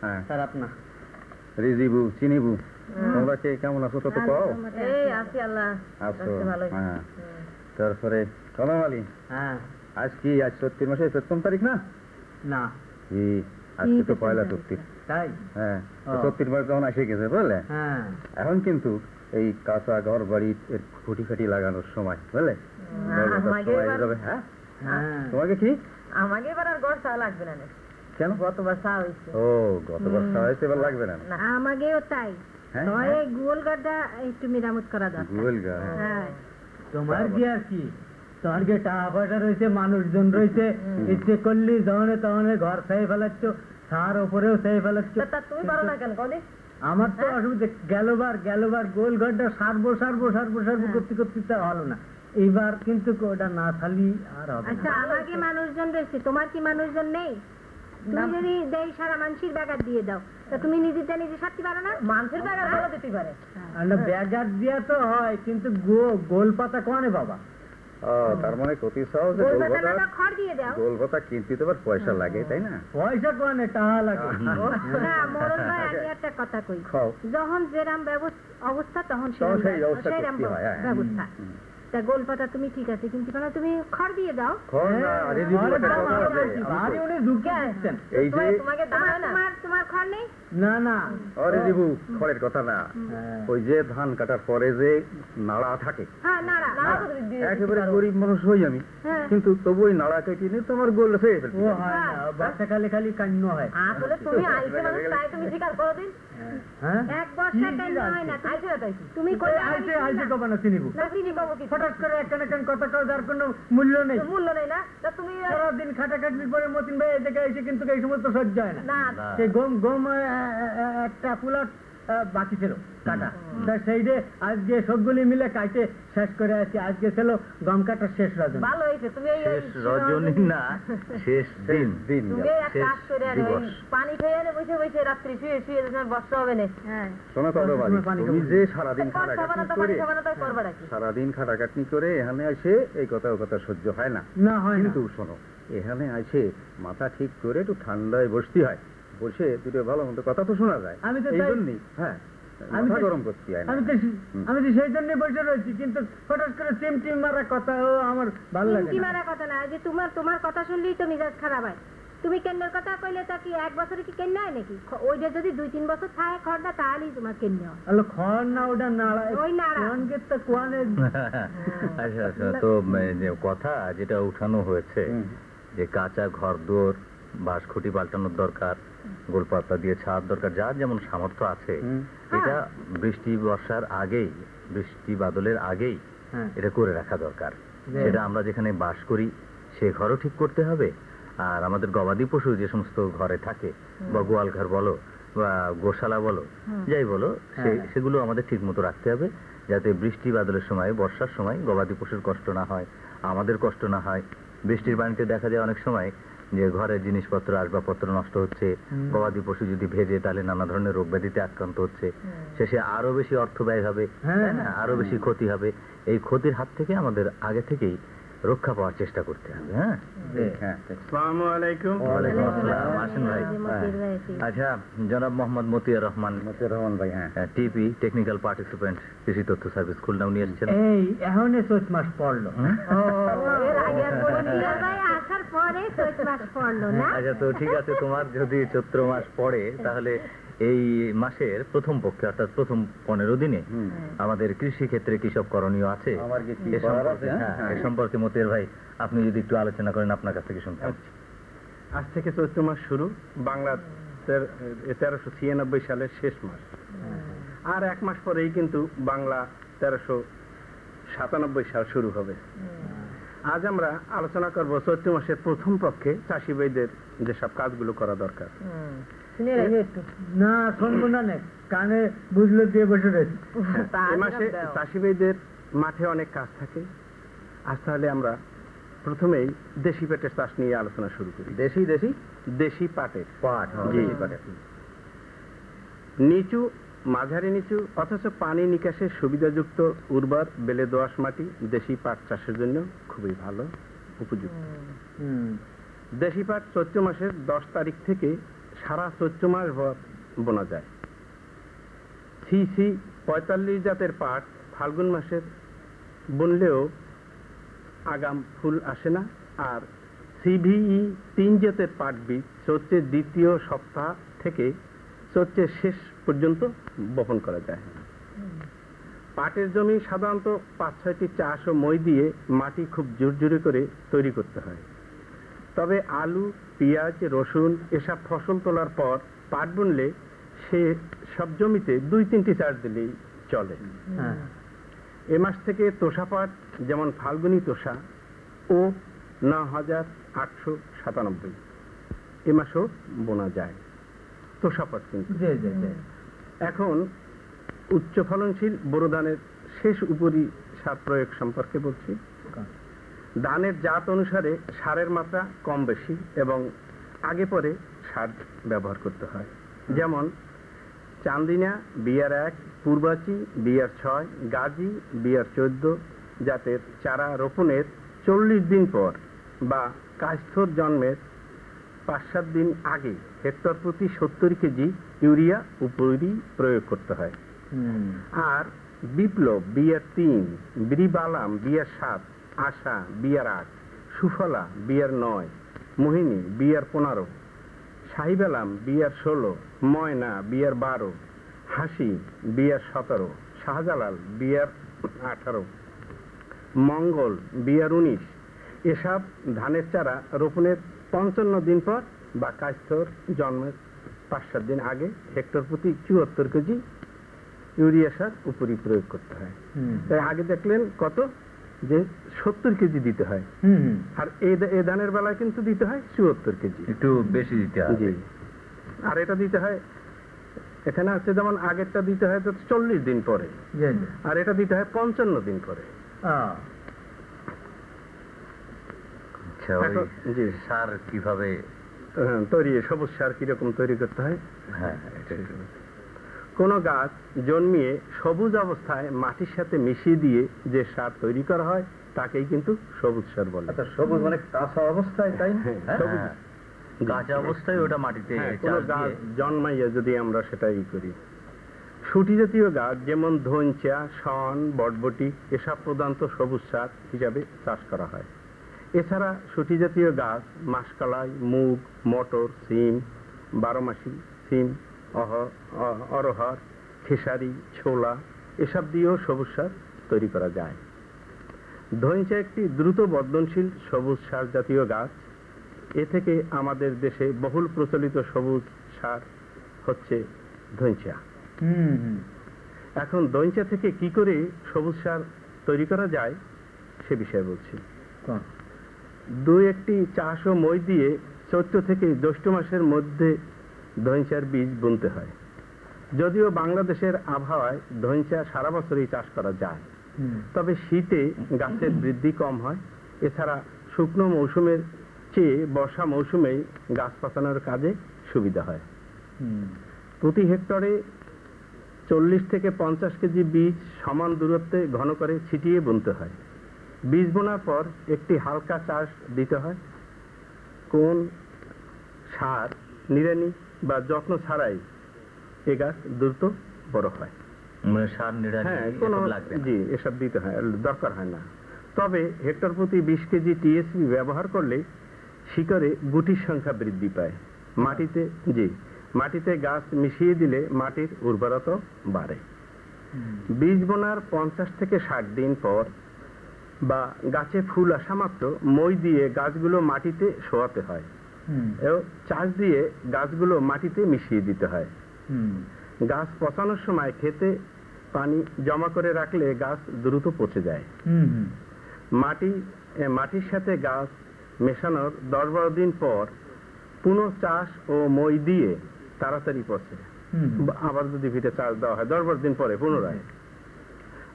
হ্যাঁ। রিজিবু চিনিবু তোমরা কে কেমন আছো তত কও? এই আছি আল্লাহ আছো? হ্যাঁ। তারপরে কলম আলী হ্যাঁ। আজ কি আজ সত্যির মাসে প্রথম তারিখ না? না। আজকে তো পয়লা সত্যি তাই? হ্যাঁ। মাস যখন এসে গেছে বুঝলে? হ্যাঁ। এখন কিন্তু এই কাঁচা ঘর বাড়ি এর খুঁটি খাটি লাগানোর সময় বুঝলে? হ্যাঁ? হ্যাঁ। তোমাকে কি? আমাকে এবার আর গড় লাগবে না কেন? গতবার হয়েছে। ও গতবার হয়েছে এবার লাগবে না আমাকেও তাই। হ্যাঁ গাড্ডা একটু মেরামত করা দরকার। হ্যাঁ। তোমার কি আর কি? তোমার কি টাকা পয়সা রয়েছে মানুষজন রয়েছে ইচ্ছে করলি যখন তখন ঘর সাই ফেলাচ্ছ তার উপরেও সাই ফেলাচ্ছ। তা তুমি পারো না কেন আমার তো অসুবিধা গেলবার গেলবার গোল ঘরটা সারবো সারবো সারবো সারবো করতে করতে তা হলো না। এইবার কিন্তু ওটা না থালি আর হবে আচ্ছা আমাকে মানুষজন রয়েছে তোমার কি মানুষজন নেই? তুমি যদি দেই সারা মানুষের ব্যাগার দিয়ে দাও তা তুমি নিজেটা নিজে সারতে পারো না? মানুষের টাকা ভালো দিতে পারে। আর না ব্যাগার দিয়া তো হয় কিন্তু গো- গোল পাতা কোনে বাবা তার মানে কতি সহজ যে গোল গোল পাতা না পাতা দাও, খড় দিয়ে দাও। গোল পাতা কিনতে তো পয়সা লাগে তাই না? পয়সা কোনে টাকা লাগে। না মরণ ভাই আমি একটা কথা কই। যখন যেরাম ব্যবস- অবস্থা তখন সেই সেরাম ব্যবস্থা। হয়, হ্যাঁ। তা গোল পাতা তুমি ঠিক আছে কিন্তু কেন তুমি খড় দিয়ে দাও? তোমার হয় খড় নেই? না না। আরে দিবু খড়ের কথা না। হ্যাঁ। ওই যে ধান কাটার পরে যে নাড়া থাকে। হ্যাঁ নাড়া একেবারে গরিব মানুষ হই আমি। হ্যাঁ। কিন্তু তবু ওই নাড়া কেটে নিয়ে তোমার গোল হয়ে ফেলছি ও বাচ্চা খালি খালি কান্য হয়। আসলে তুমি আইসে মানুষ তাই তুমি স্বীকার করো দিন। হ্যাঁ? এক বর্ষা কেন হয় না তুমি- না তাই তুমি কই আইসে আইসে? কবে না চিনিব? না চিনি কি? হঠাৎ করে একটা না কথা কও যার কোনো মূল্য নেই। মূল্য নেই না? তা তুমি পরে মতিন ভাই এদিকে কিন্তু এই সমস্ত সহ্য হয় না। না। সেই গম গম আহ, আহ, একটা আহ, বাকি ছিল কাটা। তা সেই যে আজকে সবগুলি মিলে কাটে শেষ করে আছি আজকে ছিল গম কাটা শেষ রজন। ভালো হয়েছে তুমি শেষ রজনী না শেষ দিন। দিন। তুমি এক কাজ করে আনো, পানি খেয়ে এনে বসে বসে রাত্রি শুয়ে শুয়ে তোমার বসতে হবে না। হ্যাঁ। শোনো বাড়ি তুমি যে খাটাখাটনি করে খাটাখাটনি এখানে এসে এই কথা ও কথা সহ্য হয় না। না হয় কিন্তু শোনো এখানে এসে মাথা ঠিক করে একটু ঠান্ডায় বসতে হয়। বসে দুটো ভালো মতো কথা তো শোনা যায়। আমি তো এই তাই- জন্যই হ্যাঁ আমি তো- গরম করতে আমি তো আমি তো সেই জন্য বসে রয়েছি কিন্তু হঠাৎ করে মারা কথা ও আমার ভালো লাগে চিমটি মারা কথা না যে তোমার তোমার কথা শুনলেই তো মিজাজ খারাপ হয়। তুমি কেন্দ্রের কথা কইলে তা কি এক বছরে কি কেন্দ্র হয় নাকি? ওইটা যদি দুই তিন বছর থাকে খড়টা তাহলেই তোমার কেন্দ্র হয়। আলো খড় না ওটা নাড়া ওই নাড়া। কোয়ানকে তো কোয়ানে আচ্ছা আচ্ছা তো কথা যেটা উঠানো হয়েছে যে কাঁচা ঘর দোর দুয়ার বাঁশখুঁটি পাল্টানোর দরকার গোলপাতা দিয়ে ছাদ দরকার যার যেমন সামর্থ্য আছে। এটা বৃষ্টি বর্ষার আগেই বৃষ্টি বাদলের আগেই হ্যাঁ। এটা করে রাখা দরকার। সেটা আমরা যেখানে বাস করি সে ঘরও ঠিক করতে হবে। আর আমাদের গবাদি পশু যে সমস্ত ঘরে থাকে বা গোয়াল ঘর বলো বা গোশালা বলো যাই বলো সে- হ্যাঁ। সেগুলো আমাদের ঠিক মতো রাখতে হবে যাতে বৃষ্টি বাদলের সময় বর্ষার সময় গবাদি পশুর কষ্ট না হয় আমাদের কষ্ট না হয়। বৃষ্টির পানিতে দেখা যায় অনেক সময় যে ঘরের জিনিসপত্র আসবাবপত্র নষ্ট হচ্ছে গবাদি পশু যদি ভেজে তাহলে নানা ধরনের রোগ ব্যাধিতে আক্রান্ত হচ্ছে। শেষে আরও বেশি অর্থ ব্যয় হবে আরও বেশি ক্ষতি হবে। এই ক্ষতির হাত থেকে আমাদের আগে থেকেই রক্ষা পাওয়ার চেষ্টা করতে হবে হ্যাঁ? হ্যাঁ আসসালামু আলাইকুম। ওয়ালাইকুম আসসালাম। আসেন ভাই। আচ্ছা জনাব মোহাম্মদ মতিয়ার রহমান। রহমান ভাই হ্যাঁ। টিপি টেকনিক্যাল পার্টিসিপেন্ট কৃষি তথ্য সার্ভিস খুলনা উনি এসেছেন। এই এখন চৈত মাস পড়ল। আসার মাস পড়ল না আচ্ছা তো ঠিক আছে তোমার যদি চৈত্র মাস পড়ে তাহলে এই মাসের প্রথম পক্ষে অর্থাৎ প্রথম পনেরো দিনে আমাদের কৃষি ক্ষেত্রে কি সব করণীয় আছে? এ সম্পর্কে হ্যাঁ? এ সম্পর্কে মতিয়ার ভাই আপনি যদি একটু আলোচনা করেন আপনার কাছ থেকে শুনতাম আজ থেকে চৈত্র মাস শুরু বাংলা তেরোশো ছিয়ানব্বই সালের শেষ মাস। আর এক মাস পরেই কিন্তু বাংলা তেরোশো সাতানব্বই সাল শুরু হবে। আজ আমরা আলোচনা করব চৈত্র মাসের প্রথম পক্ষে চাষি ভাইদের যেসব কাজগুলো করা দরকার। না শুনব না কানে বুঝলো দিয়ে বসে রয়েছে। মাসে চাষি ভাইদের মাঠে অনেক কাজ থাকে। আজ তাহলে আমরা প্রথমেই দেশি পেটের চাষ নিয়ে আলোচনা শুরু করি। দেশি দেশি? দেশি পাটের। পাট হ্যাঁ, জি। পাটের। নিচু মাঝারি নিচু অথচ পানি নিকাশের সুবিধাযুক্ত উর্বর বেলে দোআঁশ মাটি দেশি পাট চাষের জন্য খুবই ভালো উপযুক্ত। দেশি পাট চৈত্র মাসের দশ তারিখ থেকে সারা চৈত্র মাস ভর বোনা যায়। সি সি পঁয়তাল্লিশ জাতের পাট ফাল্গুন মাসের বুনলেও আগাম ফুল আসে না আর সিভিই তিন জাতের পাট বীজ চৈত্রের দ্বিতীয় সপ্তাহ থেকে চৈত্রের শেষ পর্যন্ত বপন করা যায়। পাটের জমি সাধারণত পাঁচ ছয়টি চাষ ও মই দিয়ে মাটি খুব জোরজোরে করে তৈরি করতে হয়। তবে আলু পেঁয়াজ রসুন এসব ফসল তোলার পর পাট বুনলে সে সব জমিতে দুই তিনটি চাষ দিলেই চলে। এ মাস থেকে তোষা পাট যেমন ফাল্গুনী তোষা ও ন হাজার আটশো সাতানব্বই। এ মাসেও বোনা যায়। তোষা পাট কিন্তু। এখন উচ্চ ফলনশীল বোরো ধানের শেষ উপরি সার প্রয়োগ সম্পর্কে বলছি। ধানের জাত অনুসারে সারের মাত্রা কম বেশি এবং আগে পরে সার ব্যবহার করতে হয়। যেমন চান্দিনা বিয়ার এক পূর্বাচি বিয়ার ছয় গাজী বিয়ার চোদ্দ জাতের চারা রোপণের চল্লিশ দিন পর বা কাস্থর জন্মের পাঁচ সাত দিন আগে হেক্টর প্রতি সত্তর কেজি ইউরিয়া উপরি প্রয়োগ করতে হয়। আর বিপ্লব বিয়ার তিন বিরিবালাম বিয়ার সাত আশা বিয়ার আট সুফলা বিয়ার নয় মোহিনী বিয়ার পনেরো সাহিবালাম বিয়ার ষোলো ময়না বিয়ার বারো হাসি বিয়ার সতেরো শাহজালাল বিয়ার আঠারো মঙ্গল বিয়ার উনিশ এসব ধানের চারা রোপণের পঞ্চান্ন দিন পর বা কাস্থর জন্মের পাঁচ সাত দিন আগে হেক্টর প্রতি চুয়াত্তর কেজি ইউরিয়া সার উপরি প্রয়োগ করতে হয়। তাই আগে দেখলেন কত? যে সত্তর কেজি দিতে হয়। আর এই দা- এই ধানের বেলায় কিন্তু দিতে হয় চুয়াত্তর কেজি। একটু বেশি দিতে জি। আর এটা দিতে হয় এখানে আছে যেমন আগেরটা দিতে হয় তো চল্লিশ দিন পরে। আর এটা দিতে হয় পঞ্চান্ন দিন পরে। আচ্ছা জি। সার কীভাবে হ্যাঁ, তৈরি সবুজ সার কীরকম তৈরি করতে হয় হ্যাঁ কোন গাছ জন্মিয়ে সবুজ অবস্থায় মাটির সাথে মিশিয়ে দিয়ে যে সার তৈরি করা হয় তাকেই কিন্তু সবুজ সার বলে সবুজ মানে কাঁচা অবস্থায় তাই সবুজ। কাঁচা অবস্থায় ওটা মাটিতে গাছ জন্মাইয়া যদি আমরা সেটাই করি সুটি জাতীয় গাছ যেমন ধনচা শন বটবটি এসব প্রধানত সবুজ সার হিসাবে চাষ করা হয় এছাড়া সুটি জাতীয় গাছ মাসকলাই মুগ মটর সিম বারোমাসি সিম অহ অরহর খেসারি ছোলা এসব দিয়েও সবুজ সার তৈরি করা যায়। ধনচা একটি দ্রুত বর্ধনশীল সবুজ সার জাতীয় গাছ। এ থেকে আমাদের দেশে বহুল প্রচলিত সবুজ সার হচ্ছে ধৈঞ্চা এখন দৈঞ্চা থেকে কি করে সবুজ সার তৈরি করা যায় সে বিষয়ে বলছি? দুই একটি চাষ ও মই দিয়ে চৈত্র থেকে জ্যৈষ্ঠ মাসের মধ্যে ধৈঞ্চার বীজ বুনতে হয়। যদিও বাংলাদেশের আবহাওয়ায় ধৈঞ্চা সারা বছরই চাষ করা যায়। তবে শীতে গাছের বৃদ্ধি কম হয়। এছাড়া শুকনো মৌসুমের চেয়ে বর্ষা মৌসুমেই গাছ পাতানোর কাজে সুবিধা হয়। প্রতি হেক্টরে চল্লিশ থেকে পঞ্চাশ কেজি বীজ সমান দূরত্বে ঘন করে ছিটিয়ে বুনতে হয়। বীজ বোনার পর একটি হালকা চাষ দিতে হয়। কোন সার নিড়ানি বা যত্ন ছাড়াই এ গাছ দ্রুত বড় হয়। মানে সার নিড়ানি হ্যাঁ এসব কোনো লাগবে না। জি এসব দিতে হয় দরকার হয় না। তবে হেক্টর প্রতি বিশ কেজি টিএসপি ব্যবহার করলে শিকড়ে গুটির সংখ্যা বৃদ্ধি পায়। মাটিতে জি মাটিতে গাছ মিশিয়ে দিলে মাটির উর্বরতা বাড়ে। বীজ বোনার পঞ্চাশ থেকে ষাট দিন পর বা গাছে ফুল আসা মাত্র মই দিয়ে গাছগুলো মাটিতে শোয়াতে হয়। এবং চাষ দিয়ে গাছগুলো মাটিতে মিশিয়ে দিতে হয়। গাছ পচানোর সময় খেতে পানি জমা করে রাখলে গাছ দ্রুত পচে যায়। মাটি মাটির সাথে গাছ মেশানোর দশ বারো দিন পর পুনঃ চাষ ও মই দিয়ে তাড়াতাড়ি পচে। আবার যদি ভিটে চাষ দেওয়া হয় দশ বারো দিন পরে পুনরায়।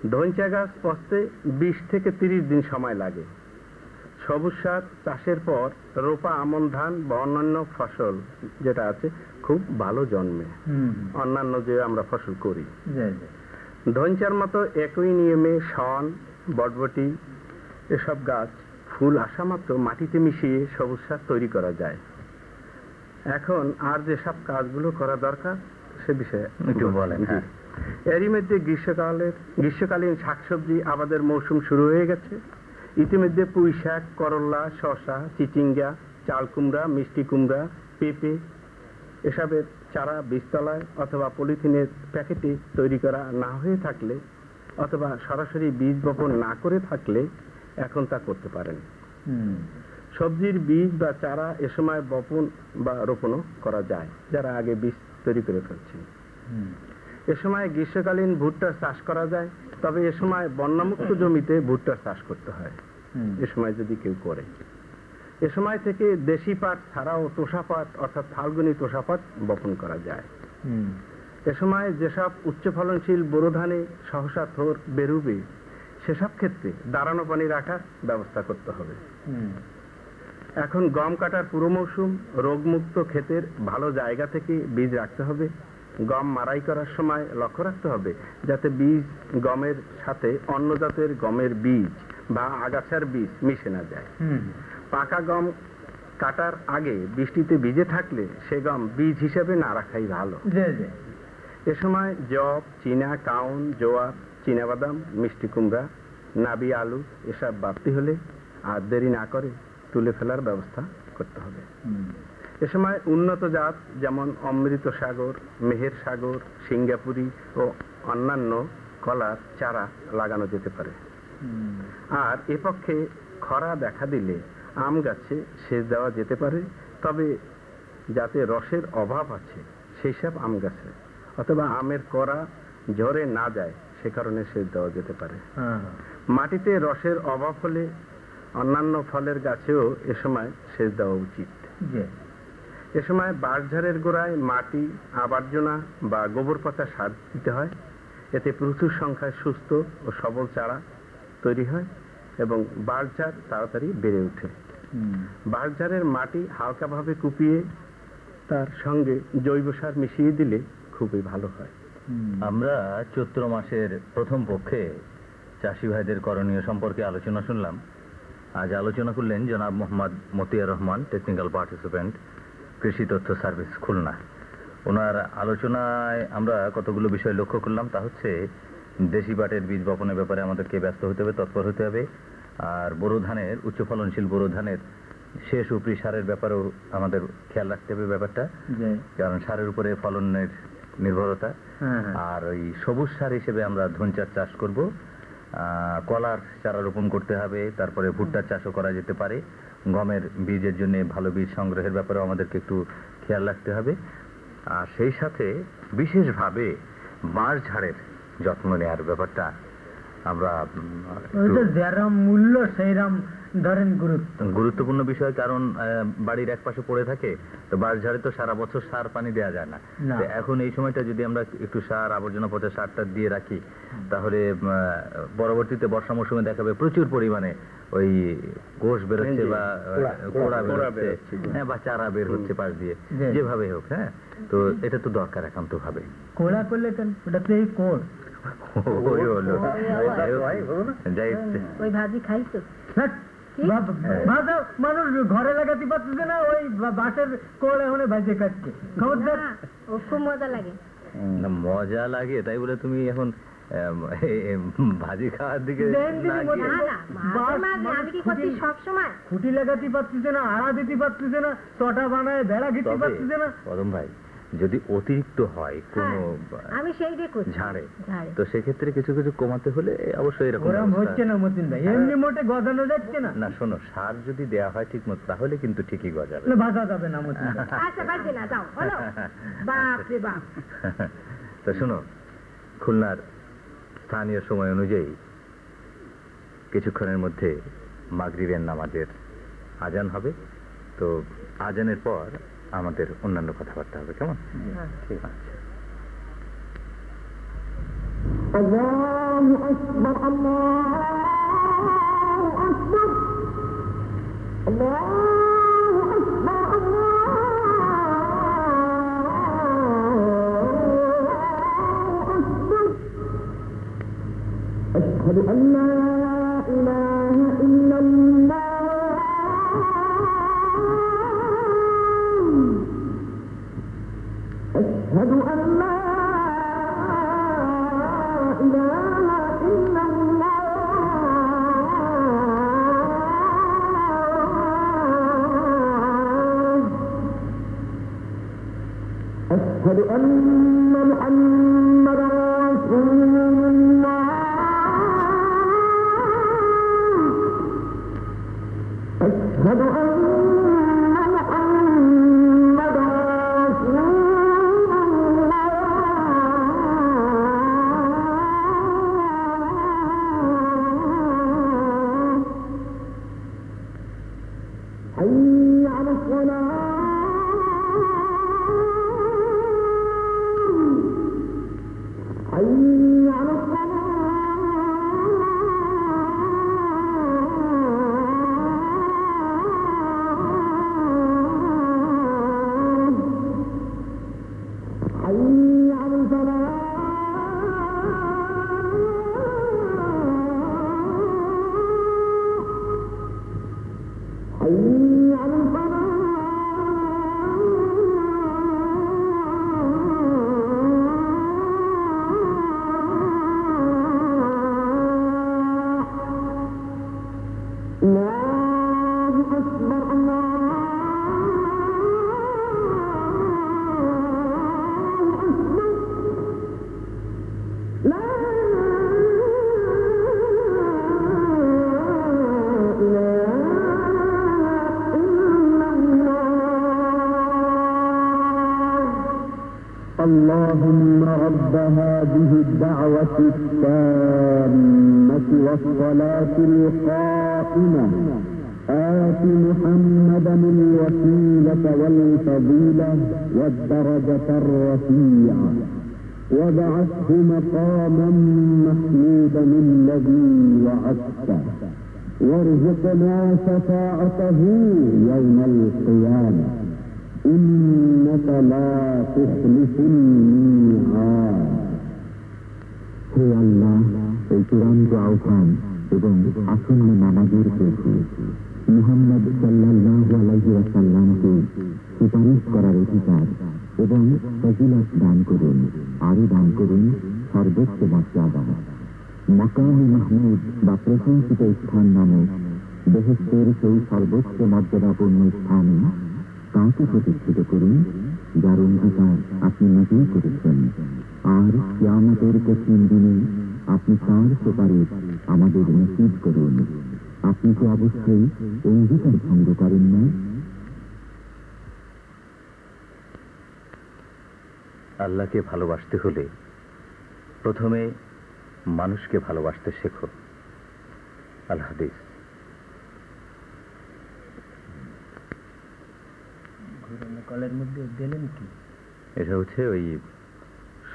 ধৈঞ্চা গাছ পচতে বিশ থেকে তিরিশ দিন সময় লাগে। সবুজ সার চাষের পর রোপা আমন ধান বা অন্যান্য ফসল যেটা আছে খুব ভালো জন্মে। অন্যান্য যে আমরা ফসল করি। ধনচার মতো একই নিয়মে শন বটবটি এসব গাছ ফুল আসা মাত্র মাটিতে মিশিয়ে সবুজ সার তৈরি করা যায়। এখন আর যেসব কাজগুলো করা দরকার সে বিষয়ে একটু বলেন, হ্যাঁ। এরই মধ্যে গ্রীষ্মকালের গ্রীষ্মকালীন শাকসবজি আবাদের মৌসুম শুরু হয়ে গেছে। ইতিমধ্যে পুঁই শাক করল্লা শসা চিচিঙ্গা চাল কুমড়া মিষ্টি কুমড়া পেঁপে এসবের চারা বীজতলায় অথবা পলিথিনের প্যাকেটে তৈরি করা না হয়ে থাকলে অথবা সরাসরি বীজ বপন না করে থাকলে এখন তা করতে পারেন। সবজির বীজ বা চারা এ সময় বপন বা রোপণও করা যায় যারা আগে বীজ তৈরি করে ফেলছেন এ সময় গ্রীষ্মকালীন ভুট্টার চাষ করা যায় তবে এ সময় বন্যামুক্ত জমিতে ভুট্টার চাষ করতে হয় এ সময় যদি কেউ করে। এ সময় থেকে দেশি পাট ছাড়াও তোষা পাট অর্থাৎ ফাল্গুনী তোষা পাট বপন করা যায়। এ সময় যেসব উচ্চ ফলনশীল বোরো ধানে সহসা থোর বেরুবে সেসব ক্ষেত্রে দাঁড়ানো পানি রাখার ব্যবস্থা করতে হবে। এখন গম কাটার পুরো মৌসুম রোগমুক্ত ক্ষেতের ভালো জায়গা থেকে বীজ রাখতে হবে। গম মারাই করার সময় লক্ষ্য রাখতে হবে যাতে বীজ গমের সাথে অন্য জাতের গমের বীজ বা আগাছার বীজ মিশে না যায়। পাকা গম কাটার আগে বৃষ্টিতে ভিজে থাকলে সে গম বীজ হিসেবে না রাখাই ভালো। এ সময় জব চীনা কাউন জোয়ার চীনাবাদাম মিষ্টি কুমড়া নাবি আলু এসব বাড়তি হলে আর দেরি না করে তুলে ফেলার ব্যবস্থা করতে হবে। এ সময় উন্নত জাত যেমন অমৃত সাগর মেহের সাগর সিঙ্গাপুরি ও অন্যান্য কলার চারা লাগানো যেতে পারে। আর এ পক্ষে খরা দেখা দিলে আম গাছে সেচ দেওয়া যেতে পারে তবে যাতে রসের অভাব আছে সেই সব আম গাছে। অথবা আমের করা ঝরে না যায় সে কারণে সেচ দেওয়া যেতে পারে। মাটিতে রসের অভাব হলে অন্যান্য ফলের গাছেও এ সময় সেচ দেওয়া উচিত। এ সময় বাঁশঝাড়ের গোড়ায় মাটি আবর্জনা বা গোবর পাতা সার দিতে হয়। এতে প্রচুর সংখ্যায় সুস্থ ও সবল চারা তৈরি হয় এবং বাঁশঝাড় তাড়াতাড়ি বেড়ে ওঠে। বাঁশঝাড়ের মাটি হালকাভাবে কুপিয়ে তার সঙ্গে জৈব সার মিশিয়ে দিলে খুবই ভালো হয়। আমরা চৈত্র মাসের প্রথম পক্ষে চাষি ভাইদের করণীয় সম্পর্কে আলোচনা শুনলাম। আজ আলোচনা করলেন জনাব মোহাম্মদ মতিয়ার রহমান টেকনিক্যাল পার্টিসিপেন্ট কৃষি তথ্য সার্ভিস খুলনা। ওনার আলোচনায় আমরা কতগুলো বিষয় লক্ষ্য করলাম তা হচ্ছে দেশি পাটের বীজ বপনের ব্যাপারে আমাদেরকে ব্যস্ত হতে হবে তৎপর হতে হবে। আর বোরো ধানের উচ্চ ফলনশীল বোরো ধানের শেষ উপরি সারের ব্যাপারেও আমাদের খেয়াল রাখতে হবে ব্যাপারটা। কারণ সারের উপরে ফলনের নির্ভরতা। আর ওই সবুজ সার হিসেবে আমরা ধনচার চাষ করব। আহ, কলার চারা রোপণ করতে হবে তারপরে ভুট্টার চাষও করা যেতে পারে। গমের বীজের জন্য ভালো বীজ সংগ্রহের ব্যাপারেও আমাদেরকে একটু খেয়াল রাখতে হবে। আর সেই সাথে বিশেষভাবে বাঁশ ঝাড়ের যত্ন নেওয়ার ব্যাপারটা আমরা যেরম মূল্য সেইরম ধরেন গুরুত্ব। গুরুত্বপূর্ণ বিষয় কারণ বাড়ির এক পাশে পড়ে থাকে তো বাঁশঝাড়ে তো সারা বছর সার পানি দেওয়া যায় না। এখন এই সময়টা যদি আমরা একটু সার আবর্জনা পচা সারটা দিয়ে রাখি তাহলে আহ, পরবর্তীতে বর্ষা মৌসুমে দেখাবে প্রচুর পরিমাণে ওই বেরোচ্ছে বা কোড়া, বেরোচ্ছে। হ্যাঁ বা চারা বের হচ্ছে পাশ দিয়ে। যেভাবে হোক হ্যাঁ। তো এটা তো দরকার একান্ত ভাবে কোড়া করলে কেন ওটা তো এই কোড়। ওই হলো। যাই হোক, যাই হোক, ওই ভাজি বা- বা- ভাজা মানুষ ঘরে লাগাতে পারতেছে না ওই বাঁশের কোড় এখন ভাজে খবরদার। ও খুব মজা লাগে। মজা লাগে তাই বলে তুমি এখন ভাজি খাওয়ার দিকে মনে- খুঁটি লাগাতে পারতেছে না আড়া দিতে পারতেছে না চটা বানায় বেড়া দিতে পারতেছে না। পদম ভাই যদি অতিরিক্ত হয় কোনো হ্যাঁ, আমি ঝাড়ে ঝাড়ে। তো সেক্ষেত্রে কিছু কিছু কমাতে হলে অবশ্যই এরকম হচ্ছে না মতিন ভাই। এমনি মোটে গজানো যাচ্ছে না। না শোনো সার যদি দেওয়া হয় ঠিক মতো তাহলে কিন্তু ঠিকই গজাবে। না ভাজা যাবে না মতিন আচ্ছা বাজে না যাও বলো। বাপ রে বাপ। তো শোনো খুলনার স্থানীয় সময় অনুযায়ী কিছুক্ষণের মধ্যে মাগরিবের নামাজের আজান হবে। তো আজানের পর আমাদের অন্যান্য কথাবার্তা হবে। কেমন? ঠিক আছে। أشهد أن لا إله إلا الله. أشهد أن لا إله إلا الله. أشهد أن والدرجة الرفيعة وبعثه مقاما محمودا الذي وعدته وارزقنا شفاعته يوم القيامة إنك لا تخلف الميعاد হে আল্লাহ এই চূড়ান্ত আহ্বান এবং আসন্ন নামাজের প্রতি মুহাম্মদ সাল্লাল্লাহু আলাইহি ওয়াসাল্লামকে সুপারিশ করার অধিকার এবং ফজিলত দান করুন, আরও দান করুন সর্বোচ্চ মর্যাদা। মাকাম মাহমুদ বা প্রশংসিত স্থান নামে বেহেস্তের সেই সর্বোচ্চ মর্যাদাপূর্ণ স্থানে তাঁকে প্রতিষ্ঠিত করুন, যার অঙ্গীকার আপনি নিজেই করেছেন। আর কিয়ামতের কঠিন দিনে আপনি তাঁর সুপারিশ আমাদের নসিব করুন। আপনি তো অবশ্যই অঙ্গীকার ভঙ্গ করেন না? আল্লাহকে ভালোবাসতে হলে প্রথমে মানুষকে ভালোবাসতে শেখো। আল হাদিস। কলের মধ্যে দিলেন কি? এটা হচ্ছে ওই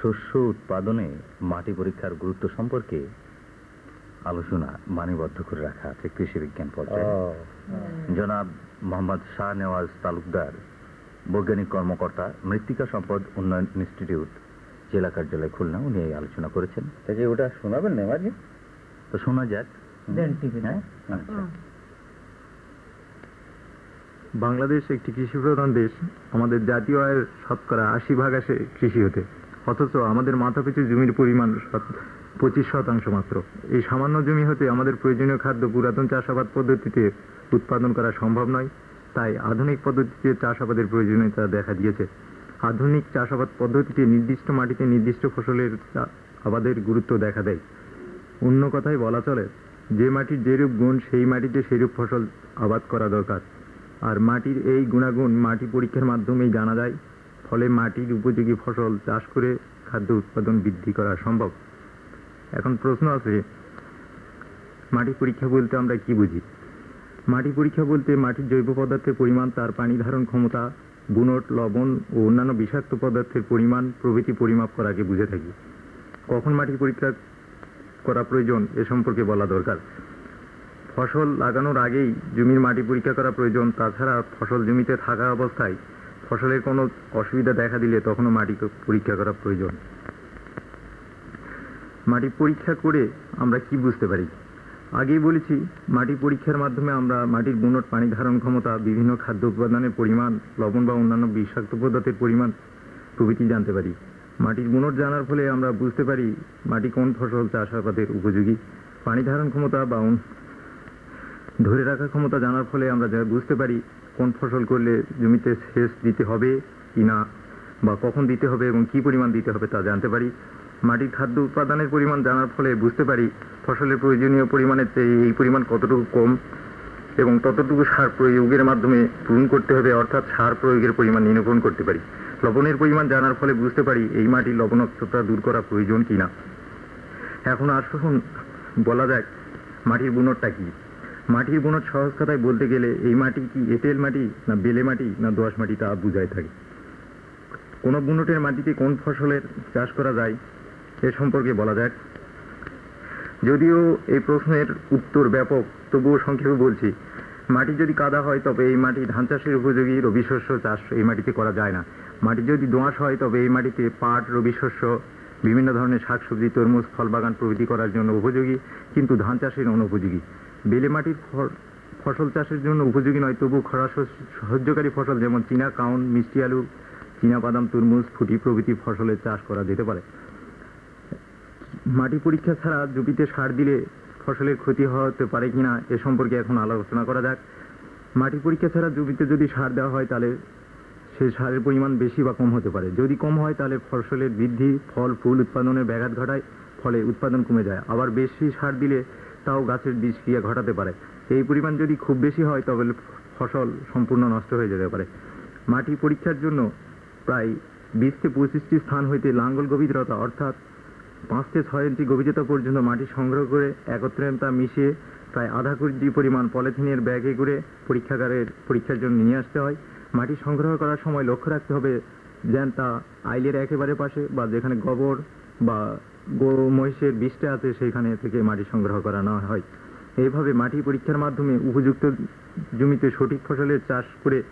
শস্য উৎপাদনে মাটি পরীক্ষার গুরুত্ব সম্পর্কে আলোচনা মানিবদ্ধ করে রাখা আছে কৃষি বিজ্ঞান পর্যায়ে। জনাব মোহাম্মদ শাহ নেওয়াজ তালুকদার বৈজ্ঞানিক কর্মকর্তা মৃত্তিকা সম্পদ উন্নয়ন ইনস্টিটিউট জেলা কার্যালয় খুলনা উনি এই আলোচনা করেছেন। ওটা শোনাবেন নেওয়াজি তো শোনা যাক। দেন টিভি হ্যাঁ? আচ্ছা। বাংলাদেশ একটি কৃষি প্রধান দেশ। আমাদের জাতীয় আয়ের শতকরা আশি ভাগ আসে কৃষি হতে। অথচ আমাদের মাথাপিছু জমির পরিমাণ পঁচিশ শতাংশ মাত্র। এই সামান্য জমি হতে আমাদের প্রয়োজনীয় খাদ্য পুরাতন চাষাবাদ পদ্ধতিতে উৎপাদন করা সম্ভব নয়। তাই আধুনিক পদ্ধতিতে চাষাবাদের প্রয়োজনীয়তা দেখা দিয়েছে। আধুনিক চাষাবাদ পদ্ধতিতে নির্দিষ্ট মাটিতে নির্দিষ্ট ফসলের আবাদের গুরুত্ব দেখা দেয়। অন্য কথায় বলা চলে, যে মাটির যেরূপ গুণ, সেই মাটিতে সেরূপ ফসল আবাদ করা দরকার। আর মাটির এই গুণাগুণ মাটি পরীক্ষার মাধ্যমেই জানা যায়, ফলে মাটির উপযোগী ফসল চাষ করে খাদ্য উৎপাদন বৃদ্ধি করা সম্ভব। এখন প্রশ্ন আছে মাটি পরীক্ষা বলতে আমরা কি বুঝি? মাটি পরীক্ষা বলতে মাটির জৈব পদার্থের পরিমাণ, তার পানি ধারণ ক্ষমতা গুণট লবণ ও অন্যান্য বিষাক্ত পদার্থের পরিমাণ, প্রভৃতি পরিমাপ করাকে বুঝে থাকি। কখন মাটি পরীক্ষা করা প্রয়োজন এ সম্পর্কে বলা দরকার। ফসল লাগানোর আগেই জমির মাটি পরীক্ষা করা প্রয়োজন। তাছাড়া ফসল জমিতে থাকা অবস্থায় ফসলের কোনো অসুবিধা দেখা দিলে তখনও মাটি পরীক্ষা করা প্রয়োজন। মাটি পরীক্ষা করে আমরা কি বুঝতে পারি? আগেই বলেছি, মাটি পরীক্ষার মাধ্যমে আমরা মাটির গুণট পানি ধারণ ক্ষমতা, বিভিন্ন খাদ্য উৎপাদনের পরিমাণ, লবণ বা অন্যান্য বিষাক্ত পদার্থের পরিমাণ প্রভৃতি জানতে পারি। মাটির গুণট জানার ফলে আমরা বুঝতে পারি মাটি কোন ফসল চাষাবাদের উপযোগী। পানি ধারণ ক্ষমতা বা ধরে রাখার ক্ষমতা জানার ফলে আমরা যা বুঝতে পারি কোন ফসল করলে জমিতে সেচ দিতে হবে কি না বা কখন দিতে হবে এবং কি পরিমাণ দিতে হবে তা জানতে পারি। মাটির খাদ্য উৎপাদনের পরিমাণ জানার ফলে বুঝতে পারি ফসলের প্রয়োজনীয় পরিমাণের চেয়ে এই পরিমাণ কতটুকু কম এবং ততটুকু সার প্রয়োগের মাধ্যমে পূরণ করতে হবে, অর্থাৎ সার প্রয়োগের পরিমাণ নিরূপণ করতে পারি। লবণের পরিমাণ জানার ফলে বুঝতে পারি এই মাটির লবণাক্ততা দূর করা প্রয়োজন কিনা। এখন আর আসুন বলা যাক মাটির গুণরটা কি। মাটির গুণর সহজ কথায় বলতে গেলে এই মাটি কি এঁটেল মাটি না বেলে মাটি না দোআঁশ মাটি তা বুঝায় থাকে। কোন বুনটের মাটিতে কোন ফসলের চাষ করা যায়? এ সম্পর্কে বলা যাক। যদিও এই প্রশ্নের উত্তর ব্যাপক, তবুও সংক্ষেপে বলছি, মাটি যদি কাদা হয়, তবে এই মাটি ধান চাষের উপযোগী রবি শস্য চাষ এই মাটিতে করা যায় না। মাটি যদি দোঁয়াশ হয়, তবে এই মাটিতে পাট, রবি শস্য, বিভিন্ন ধরনের শাকসবজি, তরমুজ ফল বাগান প্রভৃতি করার জন্য উপযোগী, কিন্তু ধান চাষের অনুপযোগী। বেলে মাটির ফসল চাষের জন্য উপযোগী নয়, তবু খরা সহ্যকারী ফসল যেমন চীনা কাউন, মিষ্টি আলু, চীনা বাদাম, তরমুজ, ফুটি প্রভৃতি ফসলের চাষ করা যেতে পারে। মাটি পরীক্ষা ছাড়া জমিতে সার দিলে ফসলের ক্ষতি হতে পারে কিনা এ সম্পর্কে এখন আলোচনা করা যাক। মাটি পরীক্ষা ছাড়া জমিতে যদি সার দেওয়া হয় তাহলে সেই সারের পরিমাণ বেশি বা কম হতে পারে। যদি কম হয় তাহলে ফসলের বৃদ্ধি, ফল, ফুল উৎপাদনের ব্যাঘাত ঘটায়, ফলে উৎপাদন কমে যায়। আবার বেশি সার দিলে তাও গাছের বিষক্রিয়া ঘটাতে পারে। এই পরিমাণ যদি খুব বেশি হয় তবে ফসল সম্পূর্ণ নষ্ট হয়ে যেতে পারে। মাটি পরীক্ষার জন্য প্রায় বিশ থেকে পঁচিশটি স্থান হইতে লাঙ্গল গভীরতা অর্থাৎ পাঁচ থেকে ছয় ইঞ্চি গভীরতা পর্যন্ত মাটি সংগ্রহ করে একত্রে তা মিশিয়ে প্রায় আধা কেজি পরিমাণ পলিথিনের ব্যাগে করে পরীক্ষাগারের পরীক্ষার জন্য নিয়ে আসতে হয়। মাটি সংগ্রহ করার সময় লক্ষ্য রাখতে হবে যেন তা আইলের একেবারে পাশে বা যেখানে গোবর বা গরু মহিষের বিষটা আছে সেখানে থেকে মাটি সংগ্রহ করা না হয়। এইভাবে মাটি পরীক্ষার মাধ্যমে উপযুক্ত জমিতে সঠিক ফসলের চাষ করে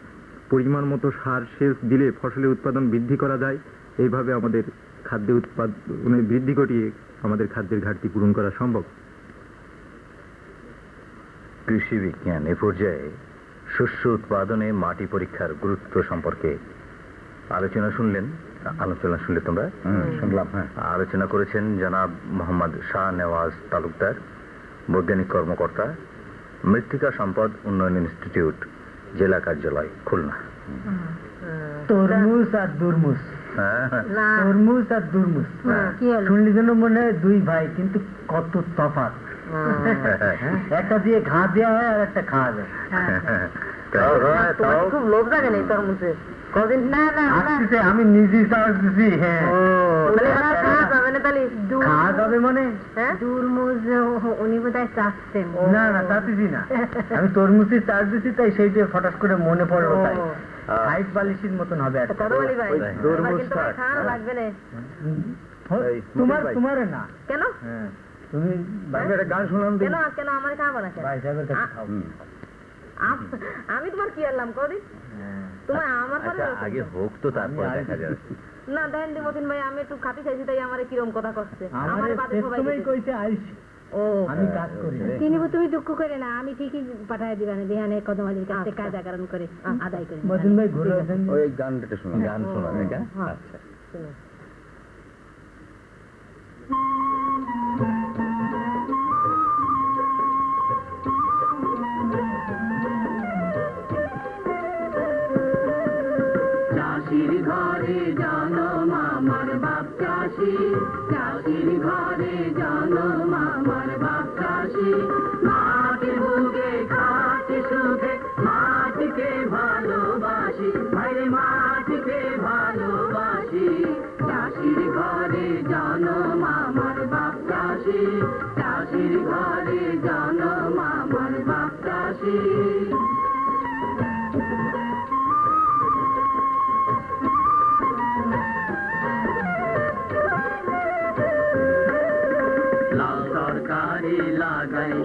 পরিমাণ মতো সার সেচ দিলে ফসলের উৎপাদন বৃদ্ধি করা যায়। এইভাবে আমাদের খাদ্য উৎপাদনে বৃদ্ধি ঘটিয়ে আমাদের খাদ্যের ঘাটতি পূরণ করা সম্ভব। কৃষি বিজ্ঞান এ পর্যায়ে শস্য উৎপাদনে মাটি পরীক্ষার গুরুত্ব সম্পর্কে আলোচনা শুনলেন? আলোচনা শুনলে তোমরা? শুনলাম। হ্যাঁ। আলোচনা করেছেন জনাব মোহাম্মদ শাহ নেওয়াজ তালুকদার বৈজ্ঞানিক কর্মকর্তা মৃত্তিকা সম্পদ উন্নয়ন ইনস্টিটিউট জেলা কার্যালয় খুলনা। তরমুজ আর দুরমুজ। তরমুজ আর দুরমুজ কি শুনলি যেন মনে হয় দুই ভাই কিন্তু কত তফাৎ। একটা দিয়ে ঘা দেওয়া হয় আর একটা খাওয়া যায় হয়, খুব লোভ নেই তরমুজে। না না আমি নিজেই চার্জ দিছি হ্যাঁ। খাওয়া যাবে মানে? দুর্মুজ উনি বোধ হয় চাচ্ছেন না না চাচ্ছি না। আমি তরমুজের চার্জ দিছি তাই সেইটা ফটাস করে মনে পড়ল তাই। হাইট বালিশের মতন হবে লাগবে না। হ্যাঁ, তোমার না? কেন? হ্যাঁ। তুমি একটা গান দিন কেন কেন আমার খাব না ভাই সাহেবের কাছে খাও। আমি তোমার কি আনলাম করি তোমার আমার পরে আচ্ছা আগে হোক তো তারপর দেখা যাবে। না দেখেন দি মতিন ভাই আমি একটু খাতি চাইছি তাই আমার কিরম কথা করছে আমার বাদে সবাই তুমি কইছে আমি কাজ করি। তিনি তুমি দুঃখ করে না আমি ঠিকই পাঠায় দিবেন বিহানে কদমালির কাছে কাজ আকারণ করে আদায় করে। ভাই ঘুরে ওই গানটা শোনা গান শোনা হ্যাঁ। আচ্ছা। শুনো। চাষির ঘরে জনম আমার বাপ চাষি। চাষির ঘরে জনম আমার বাপ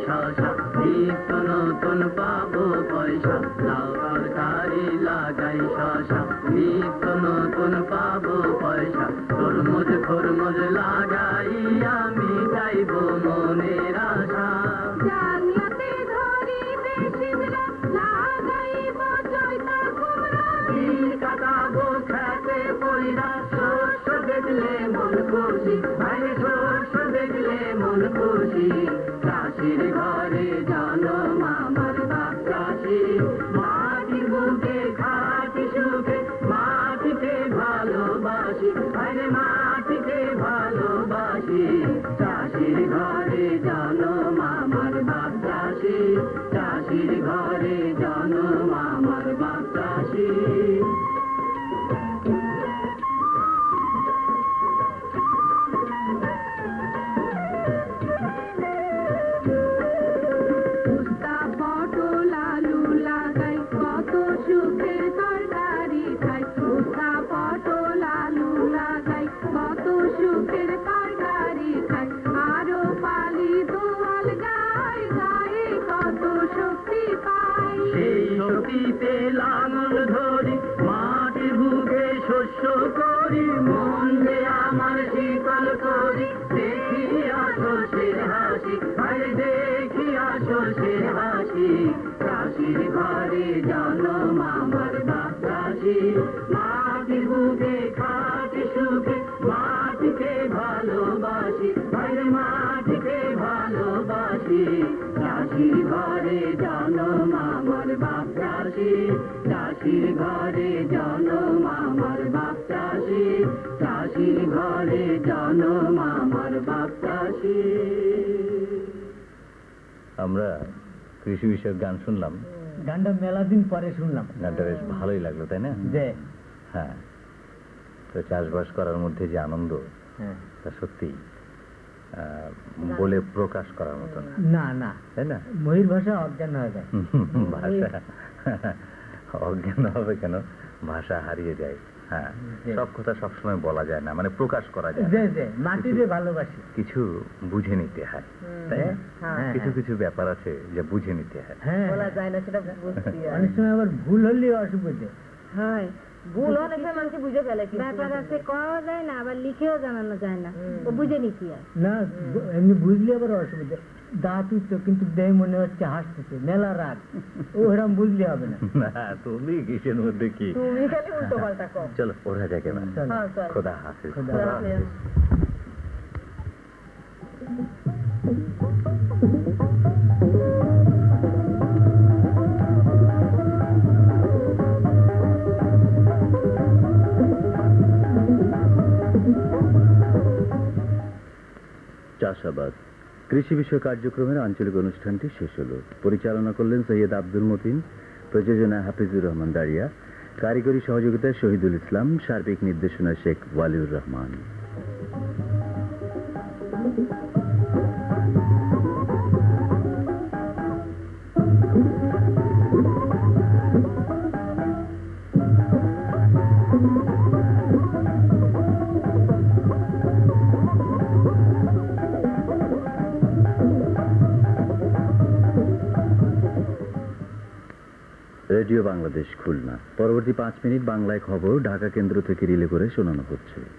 শশা নিত্য নতুন পাবো পয়সা। লাল তরকারি লাগাই শশা, নিত্য নতুন পাবো পয়সা। তরমুজ খরমুজ লাগাই আমি চাইব মনের ভালোবাসি ভাইরে মাটিকে ভালোবাসি। চাষির ঘরে জনম আমার বাপ চাষি। চাষির ঘরে জনম আমার বাপ চাষি। চাষির ঘরে জনম আমার বাপ চাষি। আমরা কৃষি বিষয়ক গান শুনলাম। গানটা মেলা দিন পরে শুনলাম। গানটা বেশ ভালোই লাগল তাই না? হ্যাঁ। তো চাষবাস করার মধ্যে যে আনন্দ হ্যাঁ। তা সত্যি বলে প্রকাশ করার মতো না না। না তাই না? ময়ূর ভাষা অজ্ঞান হয়ে যায়। ভাষা। অজ্ঞান হবে কেন? ভাষা হারিয়ে যায়। হ্যাঁ সব কথা সবসময় বলা যায় না মানে প্রকাশ করা যায় ভালোবাসি। কিছু বুঝে নিতে হয় তাই হ্যাঁ। কিছু কিছু ব্যাপার আছে যে বুঝে নিতে হয়। হ্যাঁ বলা যায় না সেটা অনেক সময় আবার ভুল হলেও অসুবিধে। হয়। ভুল অনেক মানুষ বুঝে ফেলে ব্যাপার আছে কওয়া যায় না আবার লিখেও জানানো যায় না। ও বুঝে নিতি আর? না এমনি বুঝলে আবার অসুবিধা। দাঁত উঠতো কিন্তু দেহ মনে হচ্ছে হাসতেছে মেলা রাগ। ও এরকম বুঝলে হবে না। তুমি কিসের মধ্যে কি? তুমি খালি উল্টো পাল্টা কম চলো ওরা যাকে এবার। চলো। হ্যাঁ চল। খোদা হাফিজ। খোদা হাফেজ। চাষাবাদ। কৃষি বিষয় কার্যক্রমের আঞ্চলিক অনুষ্ঠানটি শেষ হল। পরিচালনা করলেন সৈয়দ আব্দুল মতিন, প্রযোজনা হাফিজুর রহমান দারিয়া, কারিগরি সহযোগিতায় শহীদুল ইসলাম, সার্বিক নির্দেশনা শেখ ওয়ালিউর রহমান। রেডিও বাংলাদেশ খুলনা। পরবর্তী পাঁচ মিনিট বাংলায় খবর ঢাকা কেন্দ্র থেকে রিলে করে শোনানো হচ্ছে।